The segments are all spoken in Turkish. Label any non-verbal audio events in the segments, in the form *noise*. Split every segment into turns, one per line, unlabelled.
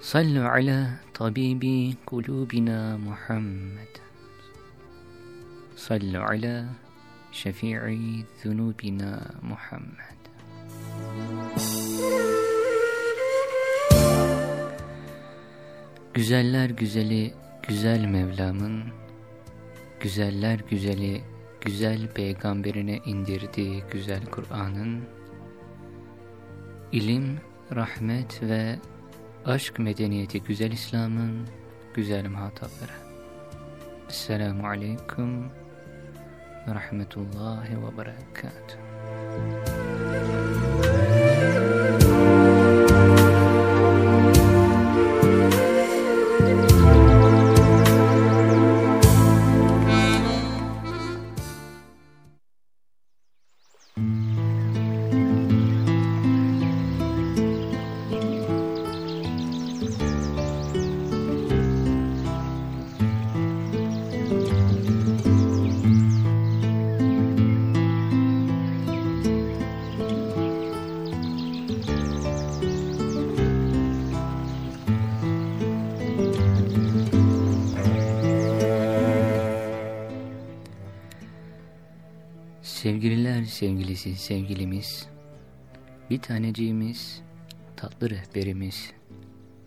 Sallu ala tabibi kulubina Muhammed. Sallu ala şefii zunubina Muhammed. Güzeller güzeli güzel Mevlam'ın, güzeller güzeli güzel peygamberine indirdiği güzel Kur'an'ın, ilim, rahmet ve aşk medeniyeti güzel İslam'ın güzel muhatapları. Esselamu Aleyküm ve Rahmetullahi ve Berekatuhu. Sevgilisi sevgilimiz, bir taneciğimiz, tatlı rehberimiz,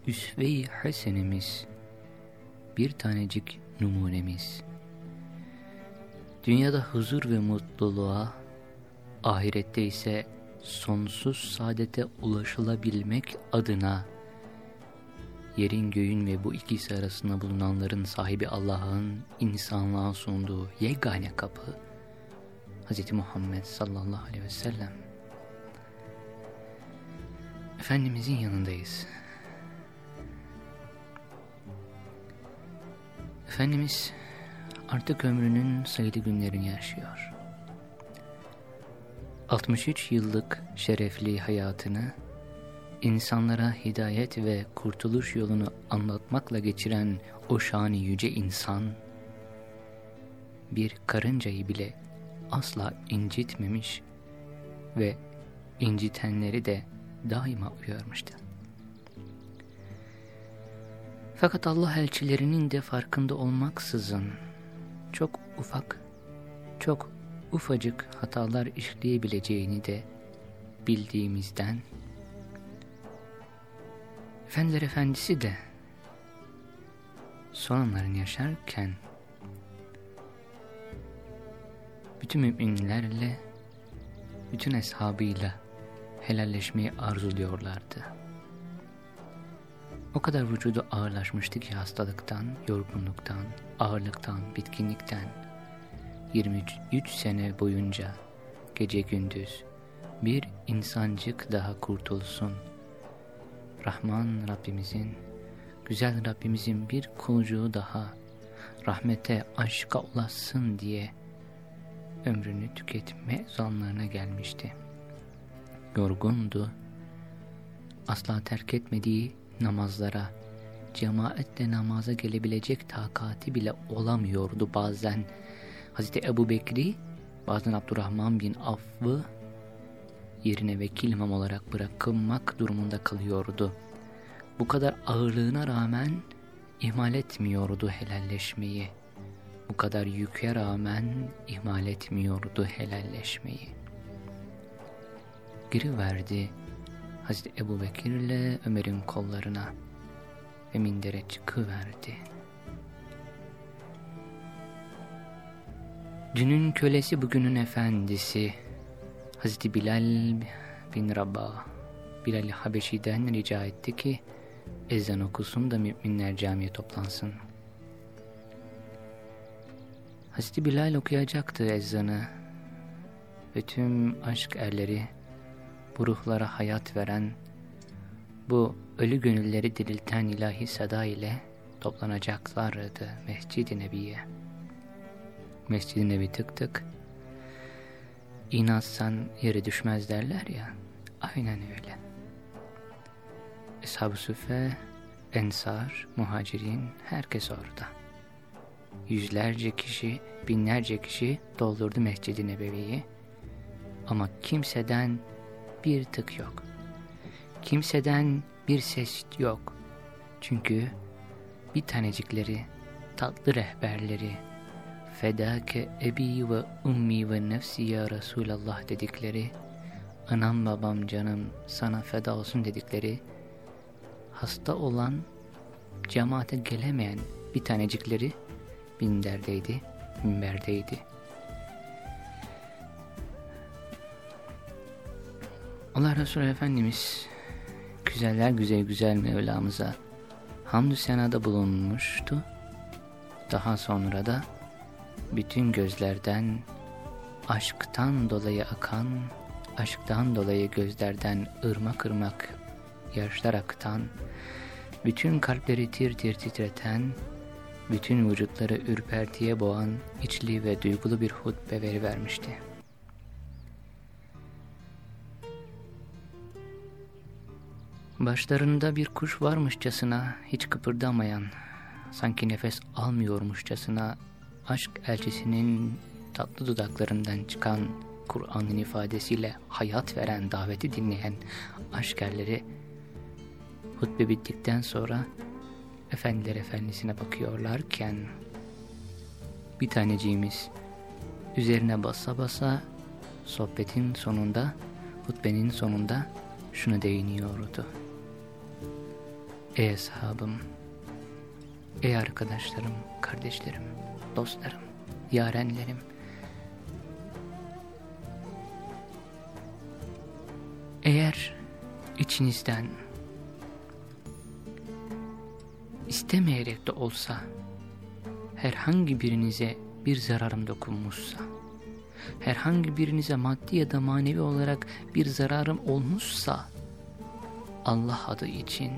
üsve-i hasenimiz, bir tanecik numunemiz. Dünyada huzur ve mutluluğa, ahirette ise sonsuz saadete ulaşılabilmek adına yerin göğün ve bu ikisi arasında bulunanların sahibi Allah'ın insanlığa sunduğu yegane kapı, Hz. Muhammed sallallahu aleyhi ve sellem Efendimizin yanındayız. Efendimiz artık ömrünün sayılı günlerini yaşıyor. 63 yıllık şerefli hayatını insanlara hidayet ve kurtuluş yolunu anlatmakla geçiren o şani yüce insan bir karıncayı bile asla incitmemiş ve incitenleri de daima uyarmıştı. Fakat Allah elçilerinin de farkında olmaksızın çok ufak, çok ufacık hatalar işleyebileceğini de bildiğimizden Efendiler Efendisi de son anlarını yaşarken bütün müminlerle, bütün eshabıyla helalleşmeyi arzuluyorlardı. O kadar vücudu ağırlaşmıştı ki hastalıktan, yorgunluktan, ağırlıktan, bitkinlikten 23 sene boyunca gece gündüz bir insancık daha kurtulsun. Rahman Rabbimizin, güzel Rabbimizin bir kulucuğu daha rahmete, aşka ulaşsın diye ömrünü tüketme zanlarına gelmişti. Yorgundu, asla terk etmediği namazlara, cemaatle namaza gelebilecek takati bile olamıyordu bazen. Hazreti Ebu Bekri, bazen Abdurrahman bin Aff'ı yerine vekil imam olarak bırakılmak durumunda kalıyordu. Bu kadar ağırlığına rağmen ihmal etmiyordu helalleşmeyi bu kadar yüke rağmen ihmal etmiyordu helalleşmeyi. Giriverdi Hazreti Ebu Bekir ile Ömer'in kollarına ve mindere çıkıverdi. Dünün kölesi bugünün efendisi Hazreti Bilal bin Rabah Bilal Habeşi'den rica etti ki ezan okusun da müminler camiye toplansın. Hazreti Bilal okuyacaktı ezanı ve tüm aşk erleri bu ruhlara hayat veren, bu ölü gönülleri dirilten ilahi sada ile toplanacaklardı Mescid-i Nebi'ye. Mescid-i Nebi tık tık, inatsan yere düşmez derler ya, aynen öyle. Eshab-ı Süffe, Ensar, Muhacirin, herkes orada. Yüzlerce kişi, binlerce kişi doldurdu Mescid-i Nebevi'yi. Ama kimseden bir tık yok. Kimseden bir ses yok. Çünkü bir tanecikleri, tatlı rehberleri, fedake ebi ve ummi ve nefsi ya Resulallah dedikleri, anam babam canım sana feda olsun dedikleri, hasta olan, cemaate gelemeyen bir tanecikleri binderdeydi, minberdeydi. Allah Resulü Efendimiz güzeller güzel güzel Mevlamıza hamdü senada bulunmuştu. Daha sonra da bütün gözlerden aşktan dolayı akan, aşktan dolayı gözlerden ırmak ırmak yaşlar akıtan, bütün kalpleri tir tir titreten, bütün vücutları ürpertiye boğan içli ve duygulu bir hutbe verivermişti. Başlarında bir kuş varmışçasına hiç kıpırdamayan, sanki nefes almıyormuşçasına aşk elçisinin tatlı dudaklarından çıkan Kur'an'ın ifadesiyle hayat veren, daveti dinleyen aşkerleri hutbe bittikten sonra efendiler efendisine bakıyorlarken bir taneciğimiz üzerine basa basa sohbetin sonunda, hutbenin sonunda şunu değiniyordu. Ey ashabım, ey arkadaşlarım, kardeşlerim, dostlarım, yarenlerim, eğer içinizden istemeyerek de olsa herhangi birinize bir zararım dokunmuşsa, herhangi birinize maddi ya da manevi olarak bir zararım olmuşsa, Allah adı için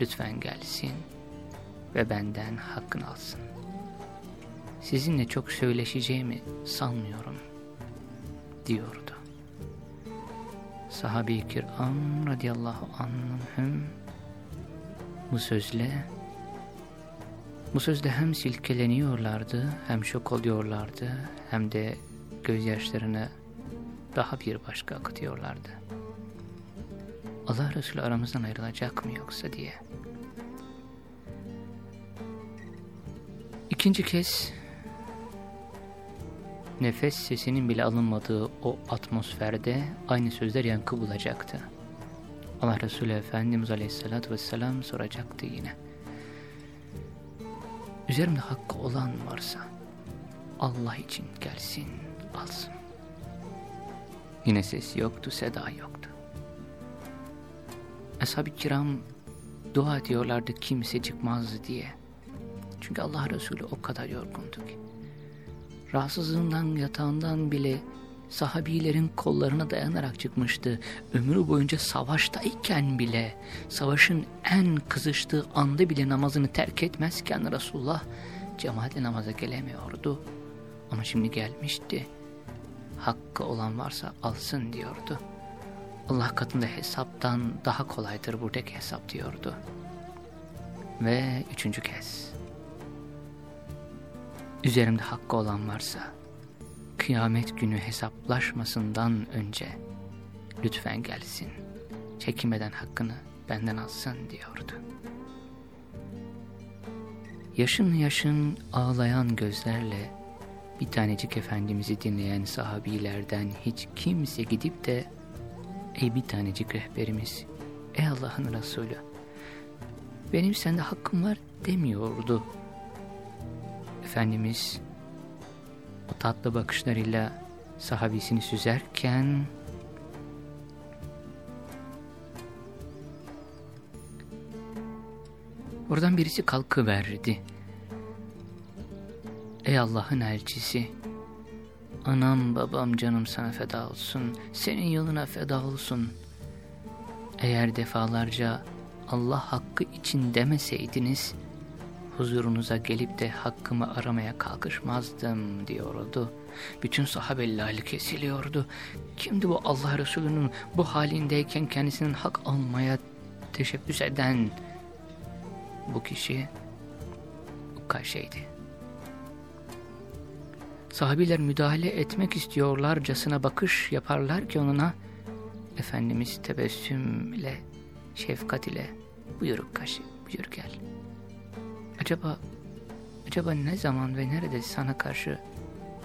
lütfen gelsin ve benden hakkını alsın. Sizinle çok söyleşeceğimi sanmıyorum, diyordu. Sahabe-i kiram radiyallahu anhüm bu sözle bu sözde hem silkeleniyorlardı, hem şok oluyorlardı, hem de gözyaşlarını daha bir başka akıtıyorlardı. Allah Resulü aramızdan ayrılacak mı yoksa diye. İkinci kez nefes sesinin bile alınmadığı o atmosferde aynı sözler yankı bulacaktı. Allah Resulü Efendimiz Aleyhisselatü Vesselam soracaktı yine. Üzerimde hakkı olan varsa Allah için gelsin, alsın. Yine ses yoktu, seda yoktu. Ashab-ı kiram dua ediyorlardı kimse çıkmaz diye. Çünkü Allah Resulü o kadar yorgundu ki. Rahatsızlığından, yatağından bile sahabilerin kollarına dayanarak çıkmıştı. Ömrü boyunca savaştayken bile, savaşın en kızıştığı anda bile namazını terk etmezken Resulullah cemaatle namaza gelemiyordu. Ama şimdi gelmişti. Hakkı olan varsa alsın diyordu. Allah katında hesaptan daha kolaydır buradaki hesap diyordu. Ve üçüncü kez. Üzerimde hakkı olan varsa kıyamet günü hesaplaşmasından önce lütfen gelsin, çekinmeden hakkını benden alsın diyordu. Yaşın yaşın ağlayan gözlerle bir tanecik Efendimiz'i dinleyen sahabilerden hiç kimse gidip de ey bir tanecik rehberimiz, ey Allah'ın Resulü, benim sende hakkım var demiyordu. Efendimiz o tatlı bakışlarıyla sahabisini süzerken oradan birisi kalkıverdi. Ey Allah'ın elçisi Anam babam canım sana feda olsun, senin yoluna feda olsun. Eğer defalarca Allah hakkı için demeseydiniz, huzurunuza gelip de hakkımı aramaya kalkışmazdım diyordu. Bütün sahabeliler kesiliyordu. Kimdi bu Allah Resulü'nün bu halindeyken kendisinin hak almaya teşebbüs eden bu kişi Ukkaşe'ydi. Sahabiler müdahale etmek istiyorlarcasına bakış yaparlar ki onuna Efendimiz tebessüm ile, şefkat ile buyur Ukkaşe, buyur gel. Acaba, acaba ne zaman ve nerede sana karşı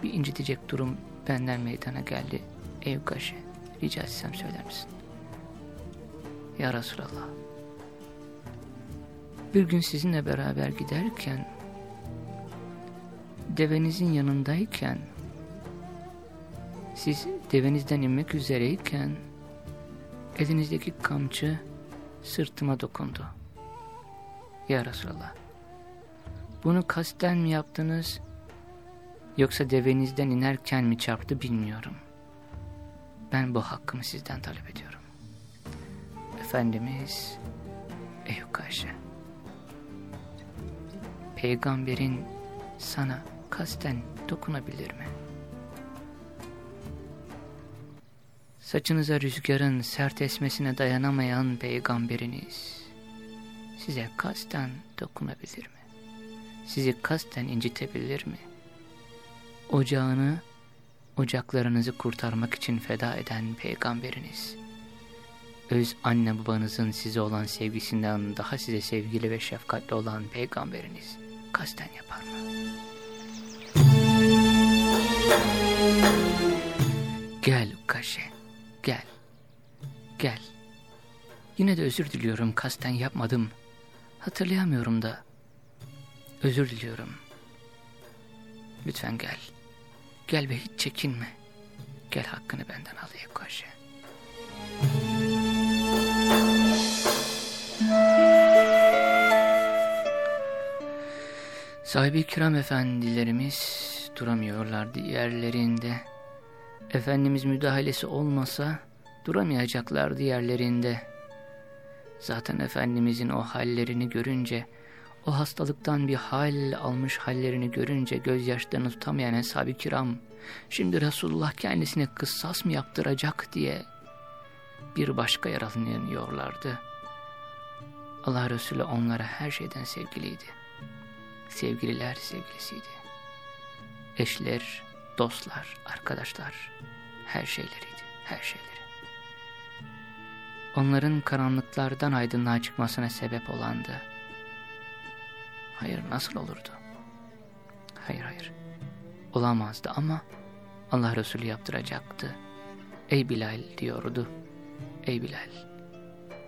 bir incitecek durum benden meydana geldi ey Ukkaşe? Rica etsem söyler misin? Ya Resulallah. Bir gün sizinle beraber giderken devenizin yanındayken siz devenizden inmek üzereyken elinizdeki kamçı sırtıma dokundu. Ya Resulallah. Bunu kasten mi yaptınız yoksa devenizden inerken mi çarptı bilmiyorum. Ben bu hakkımı sizden talep ediyorum. Efendimiz Eyüp Ayşe Peygamberin sana kasten dokunabilir mi? Saçınıza rüzgarın sert esmesine dayanamayan peygamberiniz size kasten dokunabilir mi? Sizi kasten incitebilir mi? Ocağını, ocaklarınızı kurtarmak için feda eden peygamberiniz, öz anne babanızın size olan sevgisinden daha size sevgili ve şefkatli olan peygamberiniz kasten yapar mı? Gel Ukaşe, gel, gel. Yine de özür diliyorum, kasten yapmadım. Hatırlayamıyorum da. Özür diliyorum. Lütfen gel. Gel ve hiç çekinme. Gel hakkını benden al Ukaşe. Sahibi kiram efendilerimiz duramıyorlardı yerlerinde. Efendimiz müdahalesi olmasa duramayacaklardı yerlerinde. Zaten Efendimizin o hallerini görünce, o hastalıktan bir hal almış hallerini görünce gözyaşlarını tutamayan eshab-ı kiram, şimdi Resulullah kendisine kıssas mı yaptıracak diye bir başka yaralanıyorlardı. Allah Resulü onlara her şeyden sevgiliydi. Sevgililer sevgilisiydi eşler, dostlar, arkadaşlar, her şeyleriydi, her şeyleri. Onların karanlıklardan aydınlığa çıkmasına sebep olandı. Hayır nasıl olurdu? Hayır hayır, olamazdı ama Allah Resulü yaptıracaktı. Ey Bilal diyordu, ey Bilal,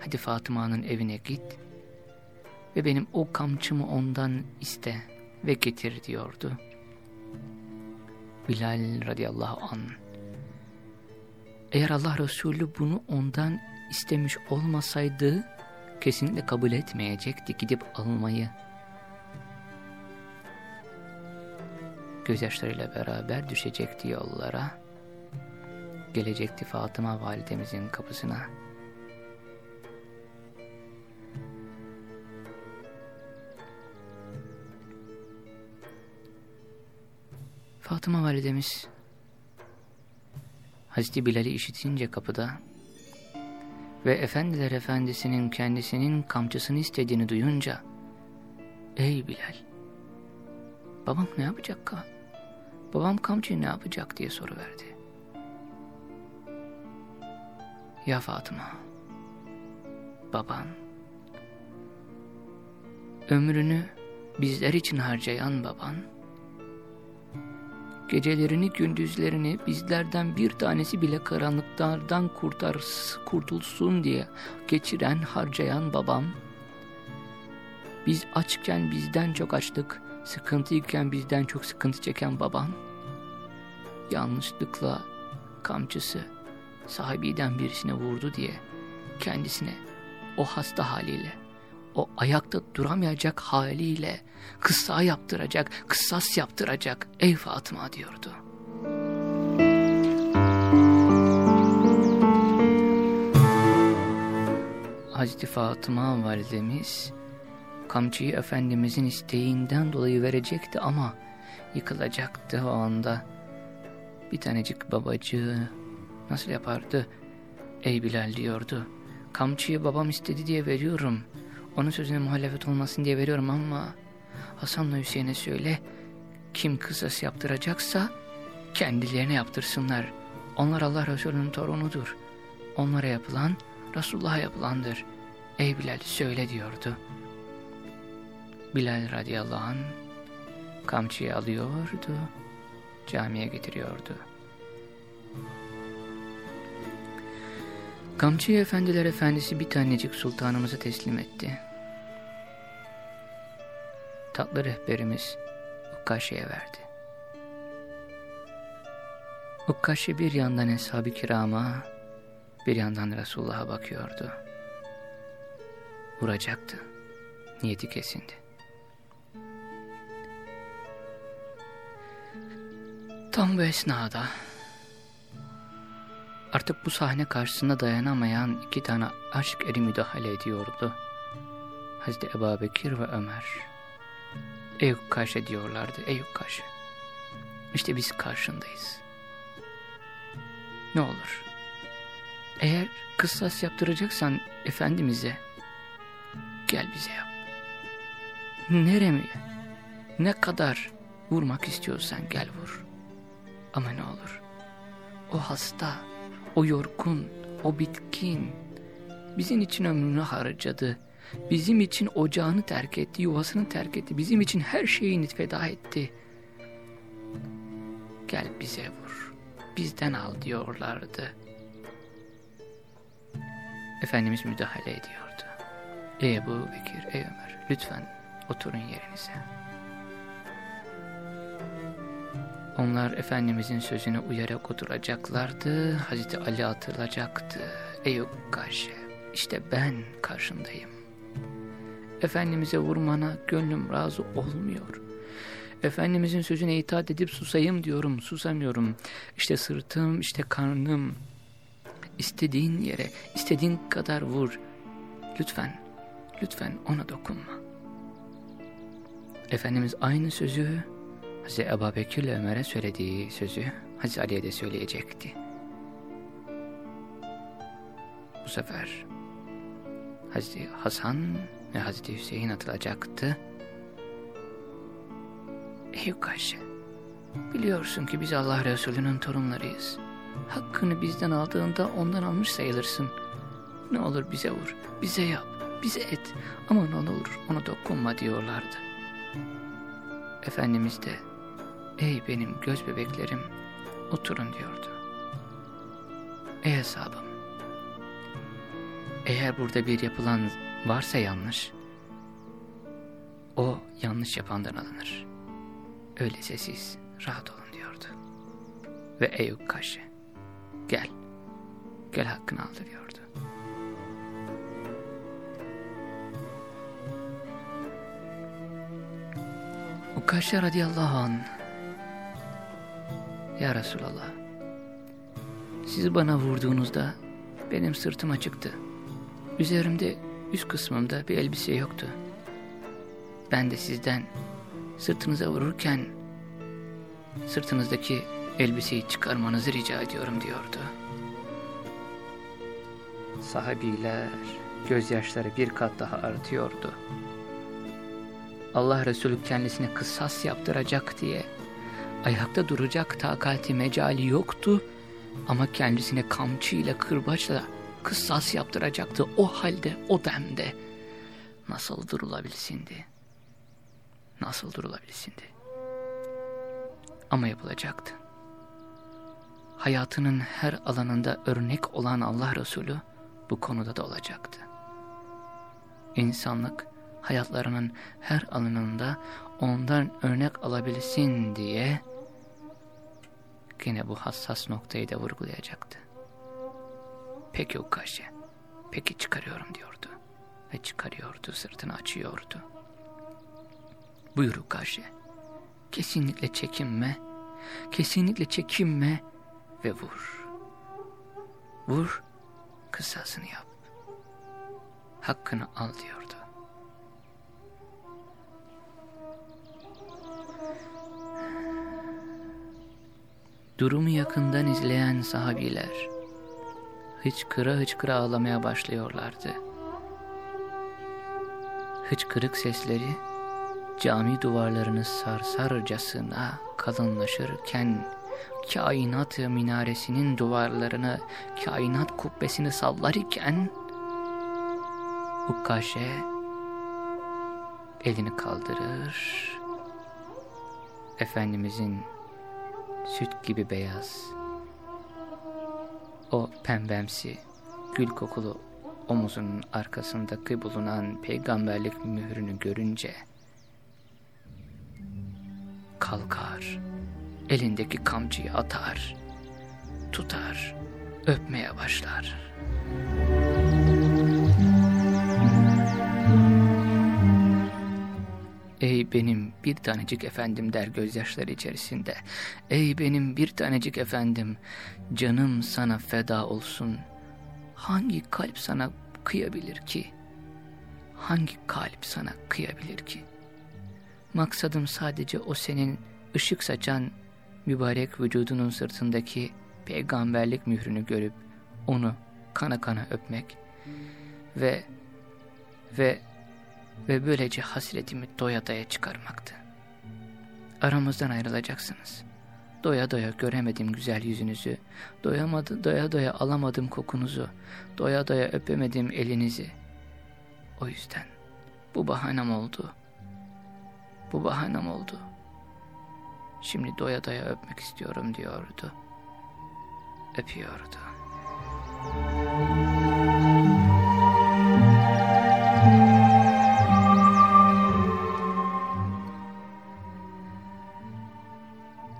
hadi Fatıma'nın evine git ve benim o kamçımı ondan iste ve getir diyordu. Bilal radıyallahu an. Eğer Allah Resulü bunu ondan istemiş olmasaydı kesinlikle kabul etmeyecekti gidip almayı. Gözyaşlarıyla beraber düşecekti yollara. Gelecekti Fatıma validemizin kapısına. Fatıma validemiz Hazreti Bilal'i işitince kapıda ve Efendiler Efendisi'nin kendisinin kamçısını istediğini duyunca Ey Bilal babam ne yapacak ka? Babam kamçıyı ne yapacak diye soruverdi. Ya Fatıma baban ömrünü bizler için harcayan baban Gecelerini gündüzlerini bizlerden bir tanesi bile karanlıklardan kurtar, kurtulsun diye geçiren harcayan babam. Biz açken bizden çok açlık, sıkıntıyken bizden çok sıkıntı çeken baban, yanlışlıkla kamçısı sahibiden birisine vurdu diye kendisine o hasta haliyle, o ayakta duramayacak haliyle kıssa yaptıracak, kıssas yaptıracak ey Fatıma diyordu. Hazreti Fatıma validemiz kamçıyı Efendimizin isteğinden dolayı verecekti ama yıkılacaktı o anda. Bir tanecik babacığı nasıl yapardı? Ey Bilal diyordu. Kamçıyı babam istedi diye veriyorum. Onun sözüne muhalefet olmasın diye veriyorum ama Hasan'la Hüseyin'e söyle kim kısas yaptıracaksa kendilerine yaptırsınlar. Onlar Allah Resulü'nün torunudur. Onlara yapılan Resulullah'a yapılandır. Ey Bilal söyle diyordu. Bilal radıyallahu anh kamçıyı alıyordu, camiye getiriyordu. Kamçıyı efendiler efendisi bir tanecik sultanımıza teslim etti. Tatlı rehberimiz Ukkaşe'ye verdi. Ukkaşe bir yandan eshab-ı kirama, bir yandan Resulullah'a bakıyordu. Vuracaktı. Niyeti kesindi. Tam bu esnada artık bu sahne karşısında dayanamayan iki tane aşk eri müdahale ediyordu. Hazreti Ebu Bekir ve Ömer. Ey Ukkaşe diyorlardı, ey Ukkaşe. İşte biz karşındayız. Ne olur, eğer kıssas yaptıracaksan Efendimiz'e, gel bize yap. Nereye, ne kadar vurmak istiyorsan gel vur. Ama ne olur, o hasta, o yorgun, o bitkin, bizim için ömrünü harcadı, bizim için ocağını terk etti, yuvasını terk etti, bizim için her şeyini feda etti. Gel bize vur, bizden al diyorlardı. Efendimiz müdahale ediyordu. Ey Ebu Bekir, ey Ömer, lütfen oturun yerinize. Onlar Efendimizin sözüne uyarak oturacaklardı. Hazreti Ali hatırlayacaktı. Ey karşı, işte ben karşındayım. Efendimiz'e vurmana gönlüm razı olmuyor. Efendimizin sözüne itaat edip susayım diyorum, susamıyorum. İşte sırtım, işte karnım. İstediğin yere, istediğin kadar vur. Lütfen, lütfen ona dokunma. Efendimiz aynı sözü Hazreti Ebu Bekir ile Ömer'e söylediği sözü Hazreti Ali'ye de söyleyecekti. Bu sefer Hazreti Hasan ve Hazreti Hüseyin atılacaktı. Ey Ukkaşe, biliyorsun ki biz Allah Resulü'nün torunlarıyız. Hakkını bizden aldığında ondan almış sayılırsın. Ne olur bize vur, bize yap, bize et ama ne olur ona dokunma diyorlardı. Efendimiz de ey benim göz bebeklerim oturun diyordu. Ey hesabım eğer burada bir yapılan varsa yanlış o yanlış yapandan alınır. Öyleyse siz rahat olun diyordu. Ve ey Ukkaşe gel gel hakkını aldı diyordu. Ukkaşe radıyallahu anh Ya Resulallah Sizi bana vurduğunuzda benim sırtım açıktı. Üzerimde üst kısmımda bir elbise yoktu. Ben de sizden sırtınıza vururken sırtınızdaki elbiseyi çıkarmanızı rica ediyorum diyordu. Sahabiler gözyaşları bir kat daha artıyordu. Allah Resulü kendisine kısas yaptıracak diye ayakta duracak takati mecali yoktu ama kendisine kamçıyla kırbaçla kısas yaptıracaktı. O halde o demde nasıl durulabilsindi nasıl durulabilsindi ama yapılacaktı. Hayatının her alanında örnek olan Allah Resulü bu konuda da olacaktı. İnsanlık hayatlarının her alanında ondan örnek alabilsin diye yine bu hassas noktayı da vurgulayacaktı. Peki Ukaşe, peki çıkarıyorum diyordu. Ve çıkarıyordu, sırtını açıyordu. Buyur Ukaşe, kesinlikle çekinme, kesinlikle çekinme ve vur. Vur, kısasını yap. hakkını al diyordu. Durumu yakından izleyen sahabiler hıçkıra hıçkıra ağlamaya başlıyorlardı. Hıçkırık sesleri cami duvarlarını sarsarcasına kalınlaşırken kainat minaresinin duvarlarını, kainat kubbesini sallar iken Ukkaşe elini kaldırır. Efendimizin süt gibi beyaz, o pembemsi, gül kokulu omuzunun arkasındaki bulunan peygamberlik mührünü görünce kalkar, elindeki kamçıyı atar, tutar, öpmeye başlar. Ey benim bir tanecik efendim der gözyaşları içerisinde. Ey benim bir tanecik efendim, canım sana feda olsun. Hangi kalp sana kıyabilir ki? Hangi kalp sana kıyabilir ki? Maksadım sadece o senin ışık saçan mübarek vücudunun sırtındaki peygamberlik mührünü görüp onu kana kana öpmek ve ve ve böylece hasretimi doya doya çıkarmaktı. Aramızdan ayrılacaksınız. Doya doya göremedim güzel yüzünüzü, doyamadı, doya doya alamadım kokunuzu, doya doya öpemedim elinizi. O yüzden bu bahanem oldu. Bu bahanem oldu. Şimdi doya doya öpmek istiyorum diyordu. Öpüyordu.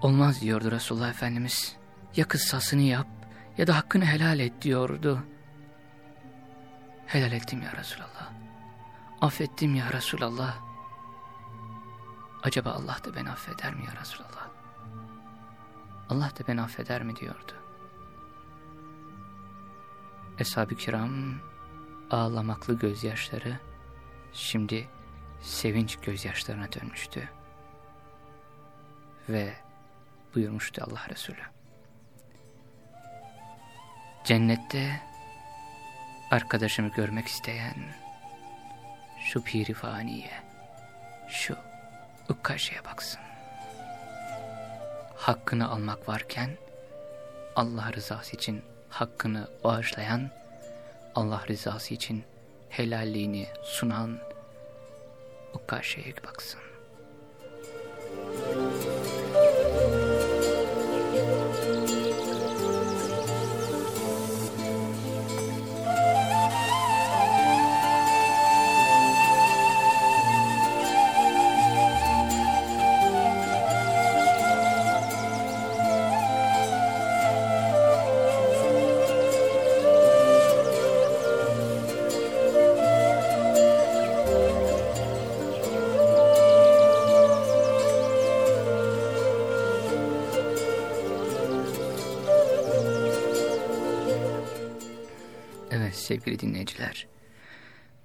Olmaz diyordu Resulullah Efendimiz. Ya kıssasını yap ya da hakkını helal et diyordu. Helal ettim ya Resulallah. Affettim ya Resulallah. Acaba Allah da beni affeder mi ya Resulallah? Allah da beni affeder mi diyordu. Eshab-ı kiram ağlamaklı gözyaşları şimdi sevinç gözyaşlarına dönmüştü. Ve buyurmuştu Allah Resulü. Cennette arkadaşımı görmek isteyen şu piri faniye, şu ukkaşeye baksın. Hakkını almak varken Allah rızası için hakkını bağışlayan, Allah rızası için helalliğini sunan ukkaşeye baksın.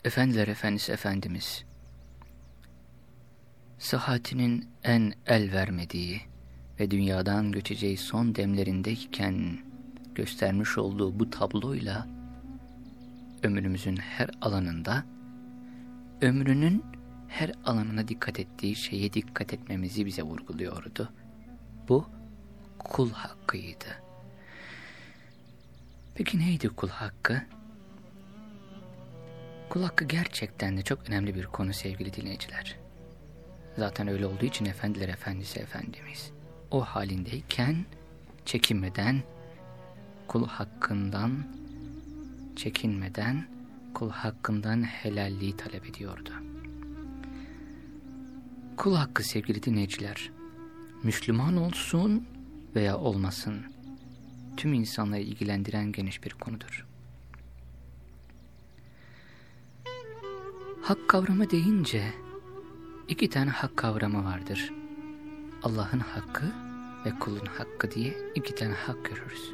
Efendiler Efendisi Efendimiz, sıhhatinin en el vermediği ve dünyadan göçeceği son demlerindeyken göstermiş olduğu bu tabloyla ömrümüzün her alanında, ömrünün her alanına dikkat ettiği şeye dikkat etmemizi bize vurguluyordu. Bu kul hakkıydı. Peki neydi kul hakkı? Kul hakkı gerçekten de çok önemli bir konu sevgili dinleyiciler. Zaten öyle olduğu için efendiler efendisi efendimiz. O halindeyken çekinmeden kul hakkından çekinmeden kul hakkından helalliği talep ediyordu. Kul hakkı sevgili dinleyiciler, Müslüman olsun veya olmasın, tüm insanları ilgilendiren geniş bir konudur. Hak kavramı deyince iki tane hak kavramı vardır. Allah'ın hakkı ve kulun hakkı diye iki tane hak görürüz.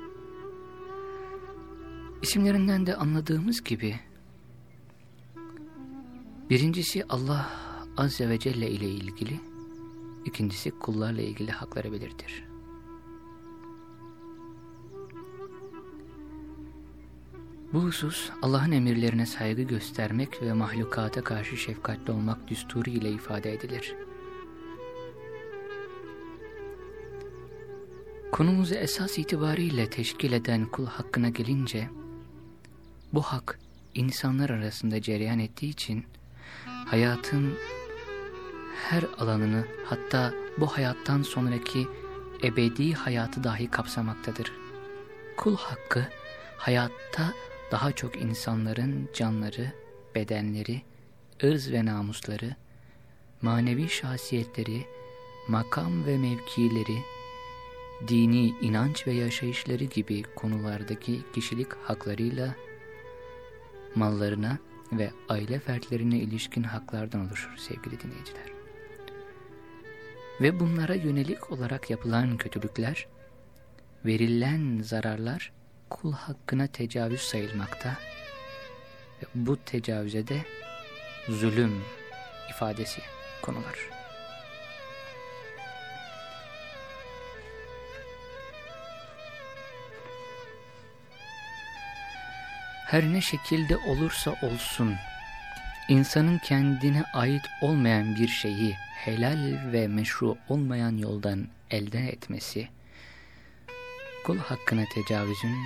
İsimlerinden de anladığımız gibi Birincisi Allah Azze ve Celle ile ilgili, ikincisi kullarla ilgili hakları belirtir. Bu husus Allah'ın emirlerine saygı göstermek ve mahlukata karşı şefkatli olmak düsturu ile ifade edilir. Konumuzu esas itibariyle teşkil eden kul hakkına gelince, bu hak insanlar arasında cereyan ettiği için hayatın her alanını hatta bu hayattan sonraki ebedi hayatı dahi kapsamaktadır. Kul hakkı hayatta daha çok insanların canları, bedenleri, ırz ve namusları, manevi şahsiyetleri, makam ve mevkileri, dini inanç ve yaşayışları gibi konulardaki kişilik haklarıyla mallarına ve aile fertlerine ilişkin haklardan oluşur sevgili dinleyiciler. Ve bunlara yönelik olarak yapılan kötülükler, verilen zararlar kul hakkına tecavüz sayılmakta ve bu tecavüze de zulüm ifadesi konular. Her ne şekilde olursa olsun, insanın kendine ait olmayan bir şeyi helal ve meşru olmayan yoldan elde etmesi, kul hakkına tecavüzün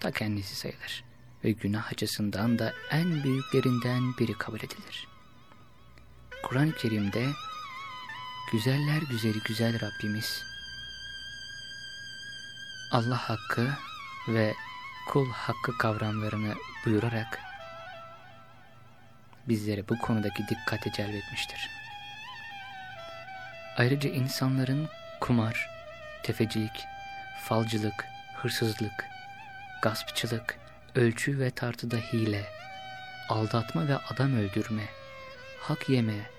ta kendisi sayılır ve günah açısından da en büyüklerinden biri kabul edilir. Kur'an-ı Kerim'de güzeller güzeli güzel Rabbimiz Allah hakkı ve kul hakkı kavramlarını buyurarak bizlere bu konudaki dikkati celbetmiştir. Ayrıca insanların kumar, tefecilik, falcılık, hırsızlık, gaspçılık, ölçü ve tartıda hile, aldatma ve adam öldürme, hak yeme,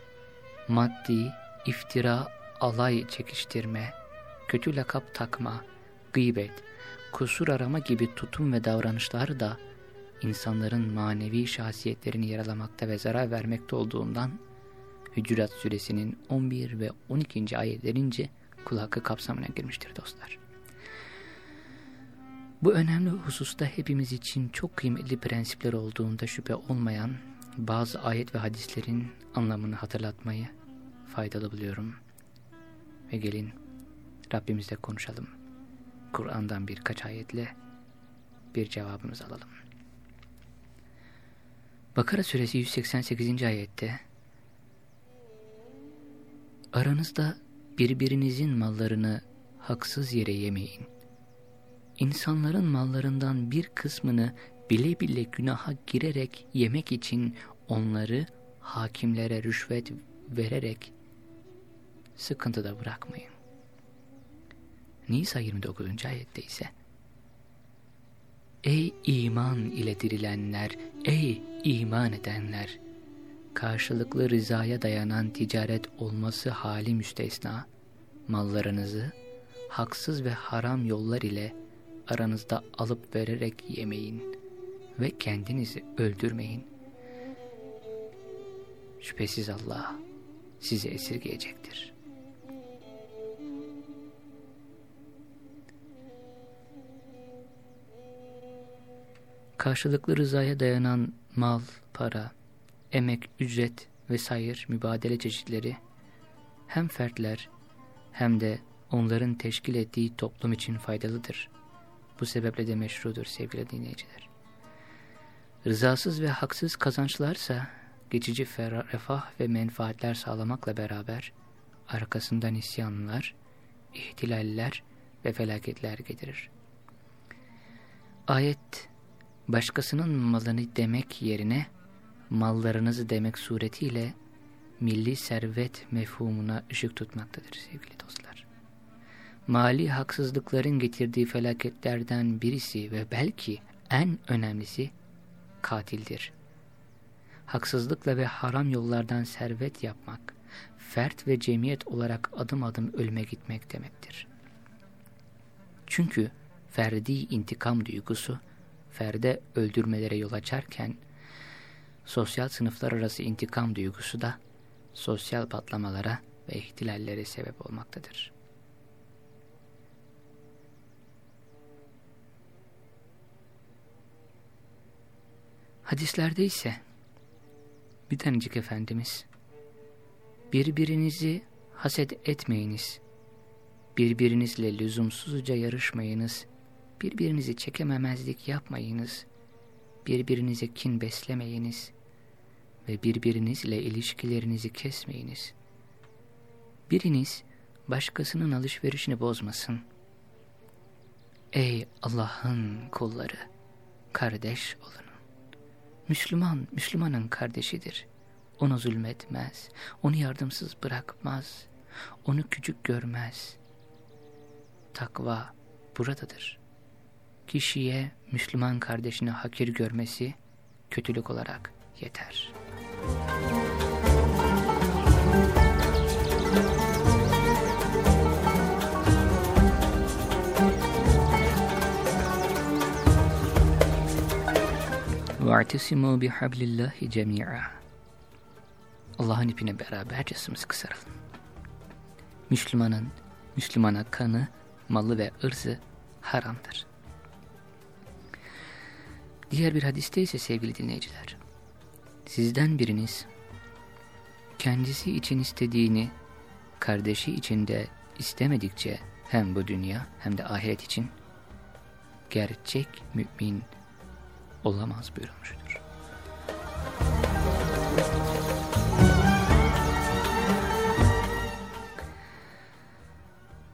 maddi, iftira, alay çekiştirme, kötü lakap takma, gıybet, kusur arama gibi tutum ve davranışlar da insanların manevi şahsiyetlerini yaralamakta ve zarar vermekte olduğundan Hücurat suresinin 11 ve 12. ayetlerince kul hakkı kapsamına girmiştir dostlar. Bu önemli hususta hepimiz için çok kıymetli prensipler olduğunda şüphe olmayan bazı ayet ve hadislerin anlamını hatırlatmayı faydalı buluyorum. Ve gelin Rabbimizle konuşalım. Kur'an'dan birkaç ayetle bir cevabımızı alalım. Bakara suresi 188. ayette Aranızda birbirinizin mallarını haksız yere yemeyin. İnsanların mallarından bir kısmını bile bile günaha girerek yemek için onları hakimlere rüşvet vererek sıkıntıda bırakmayın. Nisa 29. ayette ise Ey iman ile dirilenler, ey iman edenler! Karşılıklı rızaya dayanan ticaret olması hali müstesna, mallarınızı haksız ve haram yollar ile aranızda alıp vererek yemeyin ve kendinizi öldürmeyin. Şüphesiz Allah sizi esirgeyecektir. Karşılıklı rızaya dayanan mal, para, emek, ücret vesaire mübadele çeşitleri hem fertler hem de onların teşkil ettiği toplum için faydalıdır. Bu sebeple de meşrudur sevgili dinleyiciler. Rızasız ve haksız kazançlarsa geçici refah ve menfaatler sağlamakla beraber arkasından isyanlar, ihtilaller ve felaketler getirir. Ayet başkasının malını demek yerine mallarınızı demek suretiyle milli servet mefhumuna ışık tutmaktadır sevgili dostlar. Mali haksızlıkların getirdiği felaketlerden birisi ve belki en önemlisi katildir. Haksızlıkla ve haram yollardan servet yapmak, fert ve cemiyet olarak adım adım ölüme gitmek demektir. Çünkü ferdi intikam duygusu, ferde öldürmelere yol açarken, sosyal sınıflar arası intikam duygusu da sosyal patlamalara ve ihtilallere sebep olmaktadır. Hadislerde ise bir tanecik Efendimiz birbirinizi haset etmeyiniz, birbirinizle lüzumsuzca yarışmayınız, birbirinizi çekememezlik yapmayınız, birbirinize kin beslemeyiniz ve birbirinizle ilişkilerinizi kesmeyiniz. Biriniz başkasının alışverişini bozmasın. Ey Allah'ın kulları, kardeş olun. Müslüman, Müslümanın kardeşidir. Ona zulmetmez, onu yardımsız bırakmaz, onu küçük görmez. Takva buradadır. Kişiye Müslüman kardeşini hakir görmesi kötülük olarak yeter. وَاَعْتِسِمُوا بِحَبْلِ اللّٰهِ جَمِيعًا Allah'ın ipine beraberce sımsıkı sarılın. Müslümanın, Müslümana kanı, malı ve ırzı haramdır. Diğer bir hadiste ise sevgili dinleyiciler, sizden biriniz kendisi için istediğini kardeşi için de istemedikçe hem bu dünya hem de ahiret için gerçek mümin olamaz buyurmuştur.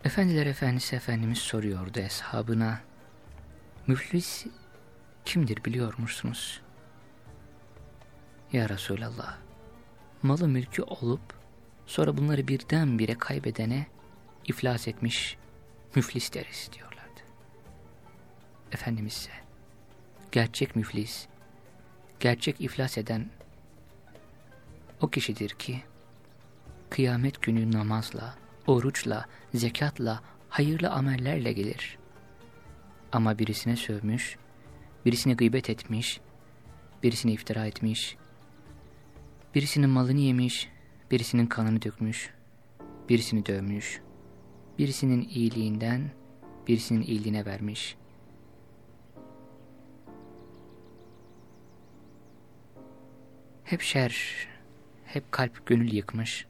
Efendiler Efendisi Efendimiz soruyordu eshabına, müflis kimdir biliyor musunuz? Ya Resulallah, malı mülkü olup sonra bunları birdenbire kaybedene iflas etmiş müflis deriz diyorlardı. Efendimiz ise gerçek müflis, gerçek iflas eden o kişidir ki kıyamet günü namazla, oruçla, zekatla, hayırlı amellerle gelir. Ama birisine sövmüş, birisine gıybet etmiş, birisine iftira etmiş, birisinin malını yemiş, birisinin kanını dökmüş, birisini dövmüş, birisinin iyiliğinden birisinin iyiliğine vermiş, Hep şer, hep kalp gönül yıkmış.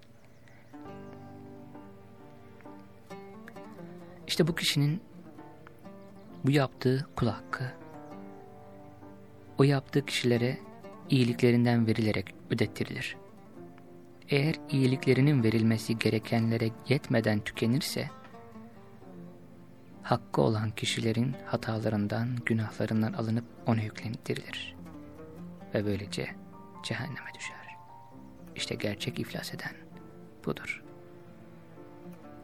İşte bu kişinin bu yaptığı kul hakkı, o yaptığı kişilere iyiliklerinden verilerek ödettirilir. Eğer iyiliklerinin verilmesi gerekenlere yetmeden tükenirse, hakkı olan kişilerin hatalarından, günahlarından alınıp ona yüklendirilir. Ve böylece cehenneme düşer. İşte gerçek iflas eden budur.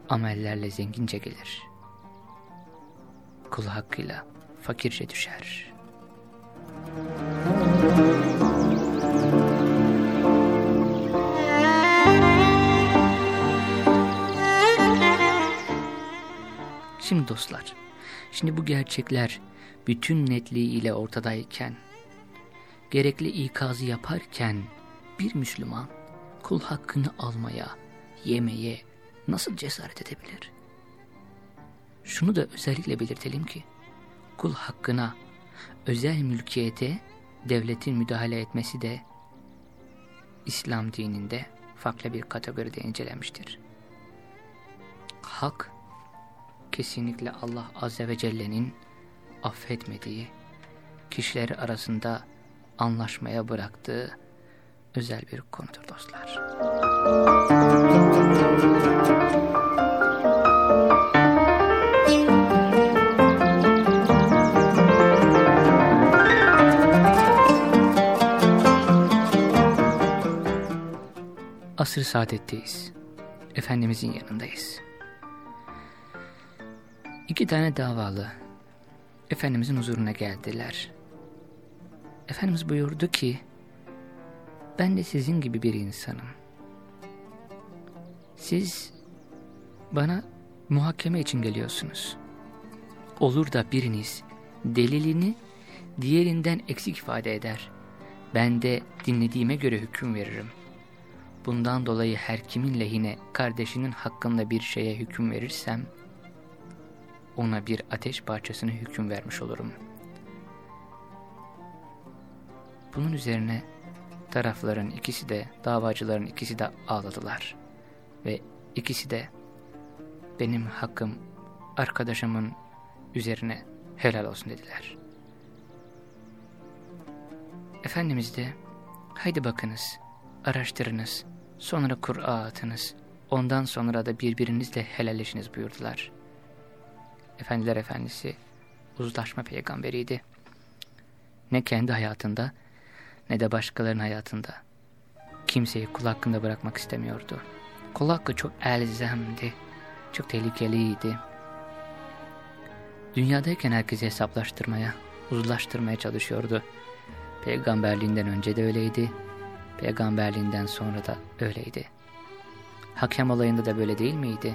Amellerle zengince gelir. Kul hakkıyla fakirce düşer. Şimdi dostlar, şimdi bu gerçekler bütün netliğiyle ortadayken gerekli ikazı yaparken bir Müslüman kul hakkını almaya, yemeye nasıl cesaret edebilir? Şunu da özellikle belirtelim ki, kul hakkına, özel mülkiyete devletin müdahale etmesi de İslam dininde farklı bir kategoride incelenmiştir. Hak, kesinlikle Allah Azze ve Celle'nin affetmediği, kişiler arasında anlaşmaya bıraktığı özel bir konudur dostlar. Asr-ı Saadet'teyiz. Efendimizin yanındayız. İki tane davalı Efendimizin huzuruna geldiler. Efendimiz buyurdu ki, ben de sizin gibi bir insanım. Siz bana muhakeme için geliyorsunuz. Olur da biriniz delilini diğerinden eksik ifade eder Ben de dinlediğime göre hüküm veririm. Bundan dolayı her kimin lehine kardeşinin hakkında bir şeye hüküm verirsem, ona bir ateş parçasını hüküm vermiş olurum. Bunun üzerine tarafların ikisi de, davacıların ikisi de ağladılar. Ve ikisi de benim hakkım arkadaşımın üzerine helal olsun dediler. Efendimiz de haydi bakınız, araştırınız, sonra Kur'a atınız, ondan sonra da birbirinizle helalleşiniz buyurdular. Efendiler Efendisi uzlaşma peygamberiydi. Ne kendi hayatında ne de başkalarının hayatında. Kimseyi kul hakkında bırakmak istemiyordu. Kul hakkı çok elzemdi, çok tehlikeliydi. Dünyadayken herkesi hesaplaştırmaya, uzlaştırmaya çalışıyordu. Peygamberliğinden önce de öyleydi, peygamberliğinden sonra da öyleydi. Hakem olayında da böyle değil miydi?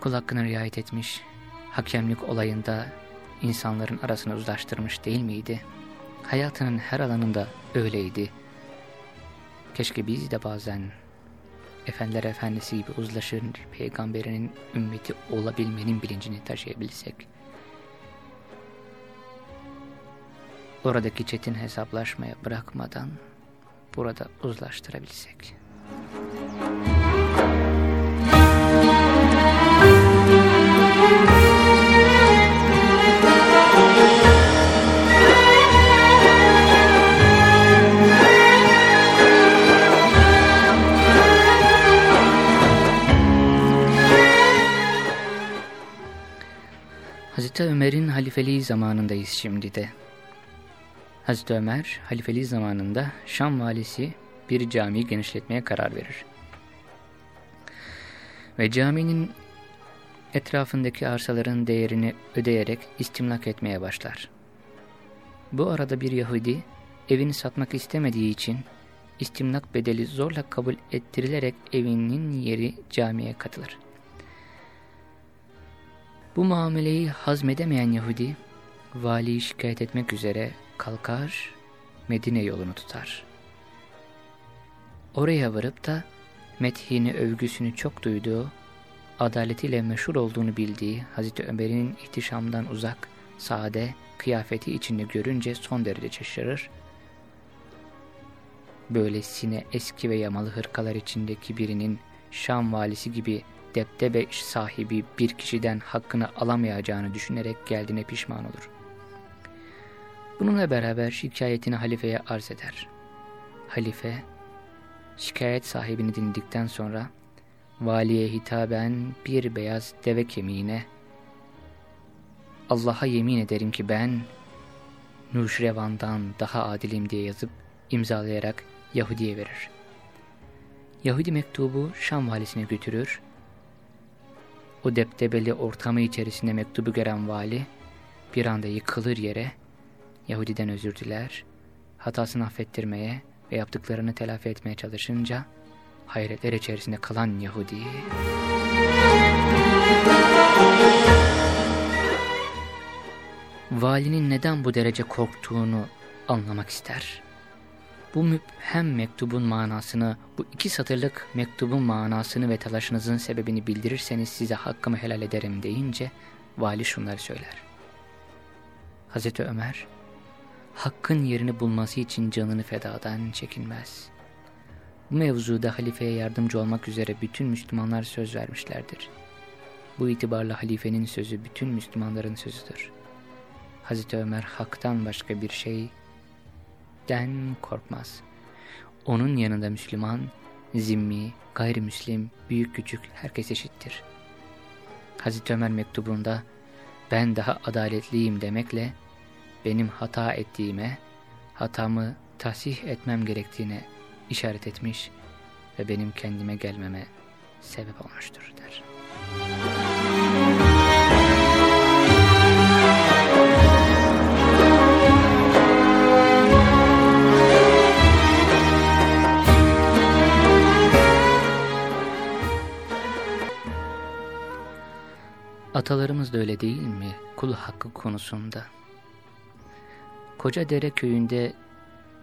Kul hakkına riayet etmiş, hakemlik olayında insanların arasını uzlaştırmış değil miydi? Hayatının her alanında öyleydi. Keşke biz de bazen Efendiler Efendisi gibi uzlaşır peygamberinin ümmeti olabilmenin bilincini taşıyabilsek. Oradaki çetin hesaplaşmaya bırakmadan burada uzlaştırabilsek. Hazreti Ömer'in halifeliği zamanındayız şimdi de. Hazreti Ömer halifeliği zamanında Şam valisi bir camiyi genişletmeye karar verir. Ve caminin etrafındaki arsaların değerini ödeyerek istimlak etmeye başlar. Bu arada bir Yahudi evini satmak istemediği için istimlak bedeli zorla kabul ettirilerek evinin yeri camiye katılır. Bu muameleyi hazmedemeyen Yahudi, valiyi şikayet etmek üzere kalkar, Medine yolunu tutar. Oraya varıp da methini övgüsünü çok duyduğu, adaletiyle meşhur olduğunu bildiği Hazreti Ömer'in ihtişamdan uzak, sade, kıyafeti içinde görünce son derece şaşırır. Böylesine eski ve yamalı hırkalar içindeki birinin Şam valisi gibi deptebe sahibi bir kişiden hakkını alamayacağını düşünerek geldiğine pişman olur. Bununla beraber şikayetini halifeye arz eder. Halife, şikayet sahibini dinledikten sonra valiye hitaben bir beyaz deve kemiğine Allah'a yemin ederim ki ben Nuşrevan'dan daha adilim diye yazıp imzalayarak Yahudi'ye verir. Yahudi mektubu Şam valisine götürür o deptebeli ortamı içerisinde mektubu gören vali bir anda yıkılır yere, Yahudiden özür diler, hatasını affettirmeye ve yaptıklarını telafi etmeye çalışınca hayretler içerisinde kalan Yahudi. Valinin neden bu derece korktuğunu anlamak ister bu hem mektubun manasını, bu iki satırlık mektubun manasını ve telaşınızın sebebini bildirirseniz size hakkımı helal ederim deyince vali şunları söyler. Hazreti Ömer, hakkın yerini bulması için canını fedadan çekinmez. Bu mevzuda halifeye yardımcı olmak üzere bütün Müslümanlar söz vermişlerdir. Bu itibarla halifenin sözü bütün Müslümanların sözüdür. Hazreti Ömer haktan başka bir şey den korkmaz. Onun yanında Müslüman, zimmi, gayrimüslim, büyük küçük herkes eşittir. Hazreti Ömer mektubunda ben daha adaletliyim demekle benim hata ettiğime, hatamı tahsih etmem gerektiğine işaret etmiş ve benim kendime gelmeme sebep olmuştur der. Atalarımız da öyle değil mi kul hakkı konusunda? Koca Dere köyünde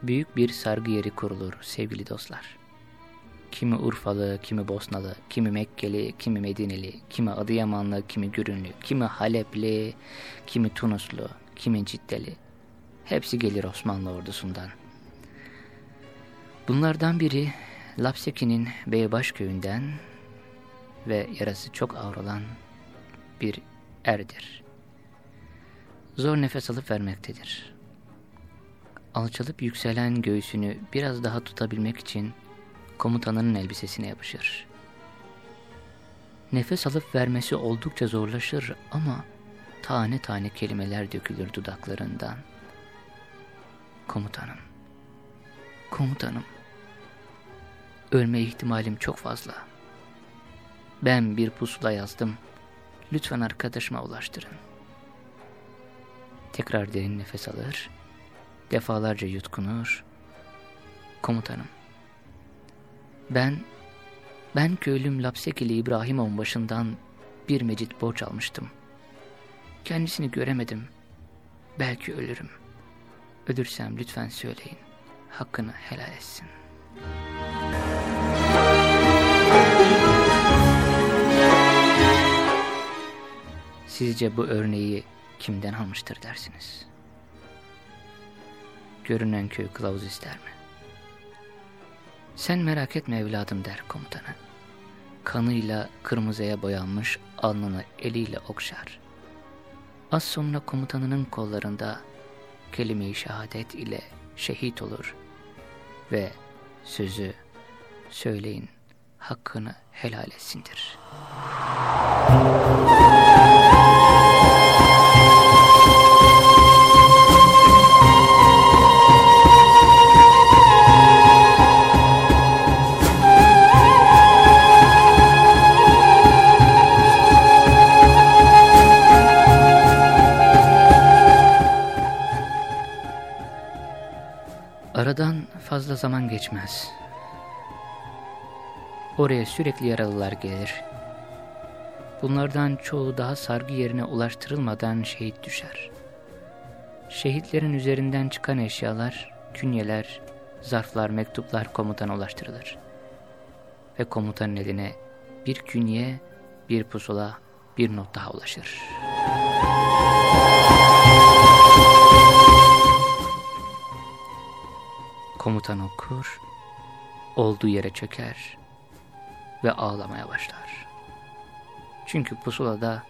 büyük bir sargı yeri kurulur sevgili dostlar. Kimi Urfalı, kimi Bosnalı, kimi Mekkeli, kimi Medineli, kimi Adıyamanlı, kimi Gürünlü, kimi Halepli, kimi Tunuslu, kimi Ciddeli. Hepsi gelir Osmanlı ordusundan. Bunlardan biri Lapseki'nin Beybaş köyünden ve yarası çok ağır olan bir erdir. Zor nefes alıp vermektedir. Alçalıp yükselen göğsünü biraz daha tutabilmek için komutanının elbisesine yapışır. Nefes alıp vermesi oldukça zorlaşır ama tane tane kelimeler dökülür dudaklarından. Komutanım, komutanım, ölme ihtimalim çok fazla. Ben bir pusula yazdım, lütfen arkadaşıma ulaştırın. Tekrar derin nefes alır, defalarca yutkunur. Komutanım, ben, ben köylüm Lapsekili İbrahim başından bir mecit borç almıştım. Kendisini göremedim. Belki ölürüm. Ölürsem lütfen söyleyin. Hakkını helal etsin. Sizce bu örneği kimden almıştır dersiniz? Görünen köy kılavuz ister mi? Sen merak etme evladım der komutanı. Kanıyla kırmızıya boyanmış alnını eliyle okşar. Az sonra komutanının kollarında kelime-i şehadet ile şehit olur ve sözü söyleyin hakkını helal etsindir. Aradan fazla zaman geçmez. Oraya sürekli yaralılar gelir. Bunlardan çoğu daha sargı yerine ulaştırılmadan şehit düşer. Şehitlerin üzerinden çıkan eşyalar, künyeler, zarflar, mektuplar komutana ulaştırılır. Ve komutanın eline bir künye, bir pusula, bir not daha ulaşır. Komutan okur, olduğu yere çöker ve ağlamaya başlar. Çünkü pusulada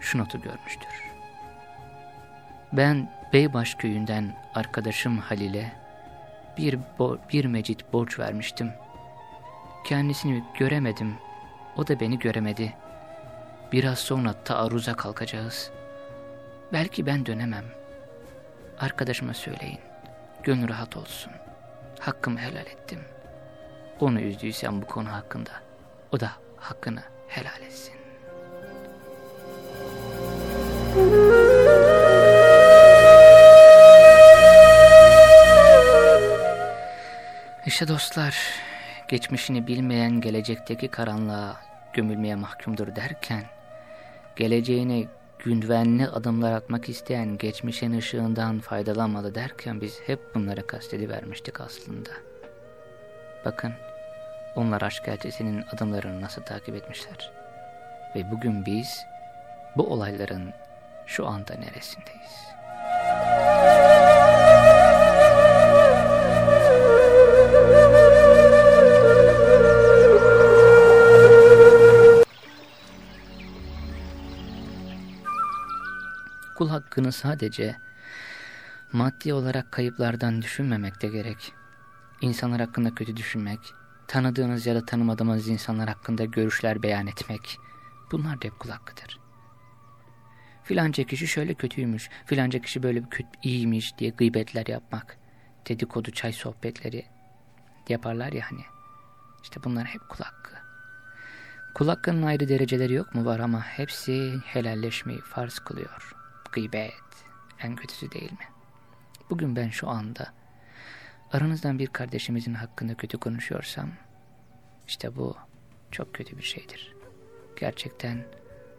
şu notu görmüştür. Ben Beybaş köyünden arkadaşım Halil'e bir, bir mecit borç vermiştim. Kendisini göremedim, o da beni göremedi. Biraz sonra taarruza kalkacağız. Belki ben dönemem. Arkadaşıma söyleyin, gönül rahat olsun hakkımı helal ettim. Onu üzdüysem bu konu hakkında, o da hakkını helal etsin. İşte dostlar, geçmişini bilmeyen gelecekteki karanlığa gömülmeye mahkumdur derken, geleceğine gündvenli adımlar atmak isteyen geçmişin ışığından faydalanmalı derken biz hep bunlara kastedivermiştik aslında. Bakın, onlar aşk elçisinin adımlarını nasıl takip etmişler. Ve bugün biz bu olayların şu anda neresindeyiz? kul hakkını sadece maddi olarak kayıplardan düşünmemek de gerek. İnsanlar hakkında kötü düşünmek, tanıdığınız ya da tanımadığınız insanlar hakkında görüşler beyan etmek, bunlar da hep kul hakkıdır. Filanca kişi şöyle kötüymüş, filanca kişi böyle kötü, iyiymiş diye gıybetler yapmak, dedikodu çay sohbetleri yaparlar ya hani. İşte bunlar hep kul hakkı. Kul hakkının ayrı dereceleri yok mu var ama hepsi helalleşmeyi farz kılıyor gıybet en kötüsü değil mi? Bugün ben şu anda aranızdan bir kardeşimizin hakkında kötü konuşuyorsam işte bu çok kötü bir şeydir. Gerçekten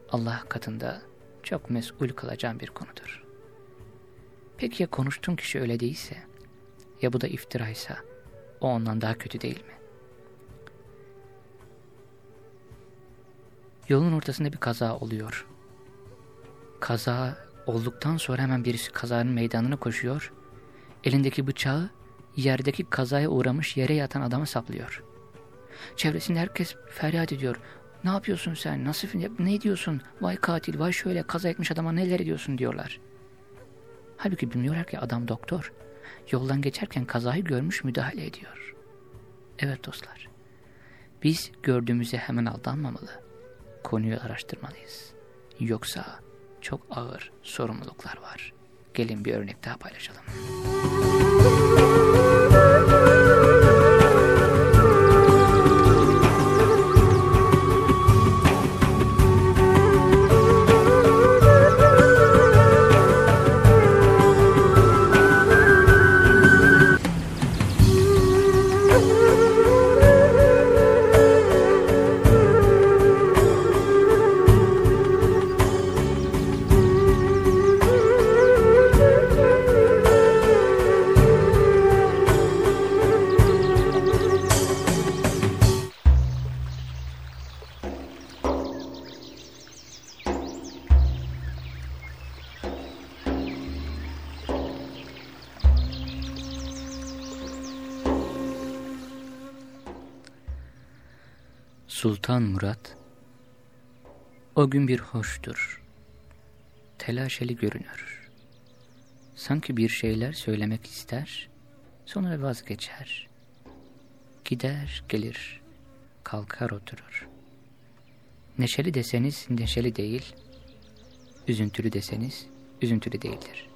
Allah katında çok mesul kalacağım bir konudur. Peki ya konuştuğun kişi öyle değilse? Ya bu da iftiraysa? O ondan daha kötü değil mi? Yolun ortasında bir kaza oluyor. Kaza olduktan sonra hemen birisi kazanın meydanına koşuyor. Elindeki bıçağı yerdeki kazaya uğramış yere yatan adama saplıyor. Çevresinde herkes feryat ediyor. Ne yapıyorsun sen? Nasıl ne diyorsun? Vay katil, vay şöyle kaza etmiş adama neler ediyorsun diyorlar. Halbuki bilmiyorlar ki adam doktor. Yoldan geçerken kazayı görmüş müdahale ediyor. Evet dostlar. Biz gördüğümüze hemen aldanmamalı. Konuyu araştırmalıyız. Yoksa çok ağır sorumluluklar var. Gelin bir örnek daha paylaşalım. Sultan o gün bir hoştur. Telaşeli görünür. Sanki bir şeyler söylemek ister, sonra vazgeçer. Gider, gelir, kalkar oturur. Neşeli deseniz neşeli değil, üzüntülü deseniz üzüntülü değildir.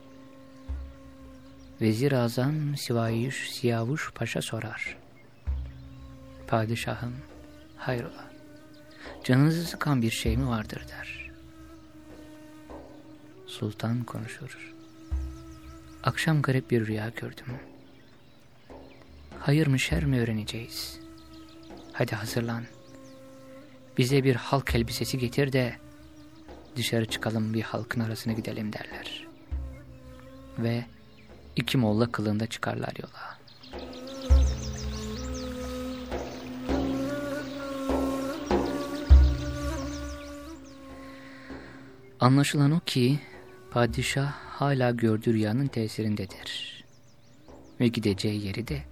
Vezir Azam Sivayuş Siyavuş Paşa sorar. Padişahım, hayrola, canınızı sıkan bir şey mi vardır der. Sultan konuşur. Akşam garip bir rüya gördüm. Hayır mı şer mi öğreneceğiz? Hadi hazırlan. Bize bir halk elbisesi getir de dışarı çıkalım bir halkın arasına gidelim derler. Ve iki molla kılığında çıkarlar yola. Anlaşılan o ki padişah hala gördüğü rüyanın tesirindedir. Ve gideceği yeri de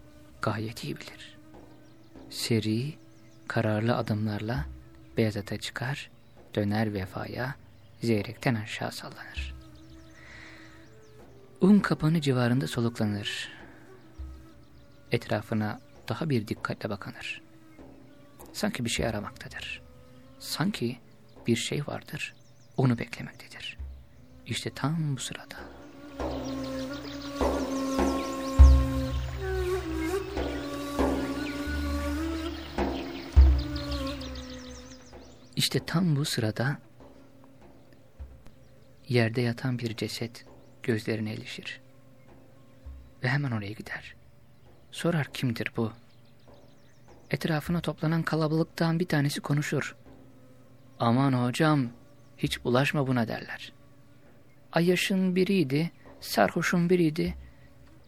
gayet iyi bilir. Seri, kararlı adımlarla Beyazıt'a çıkar, döner vefaya, zeyrekten aşağı sallanır. Un kapanı civarında soluklanır. Etrafına daha bir dikkatle bakanır. Sanki bir şey aramaktadır. Sanki bir şey vardır onu beklemektedir. İşte tam bu sırada. İşte tam bu sırada yerde yatan bir ceset gözlerine ilişir. Ve hemen oraya gider. Sorar kimdir bu? Etrafına toplanan kalabalıktan bir tanesi konuşur. Aman hocam hiç bulaşma buna derler. Ayyaş'ın biriydi, sarhoşun biriydi,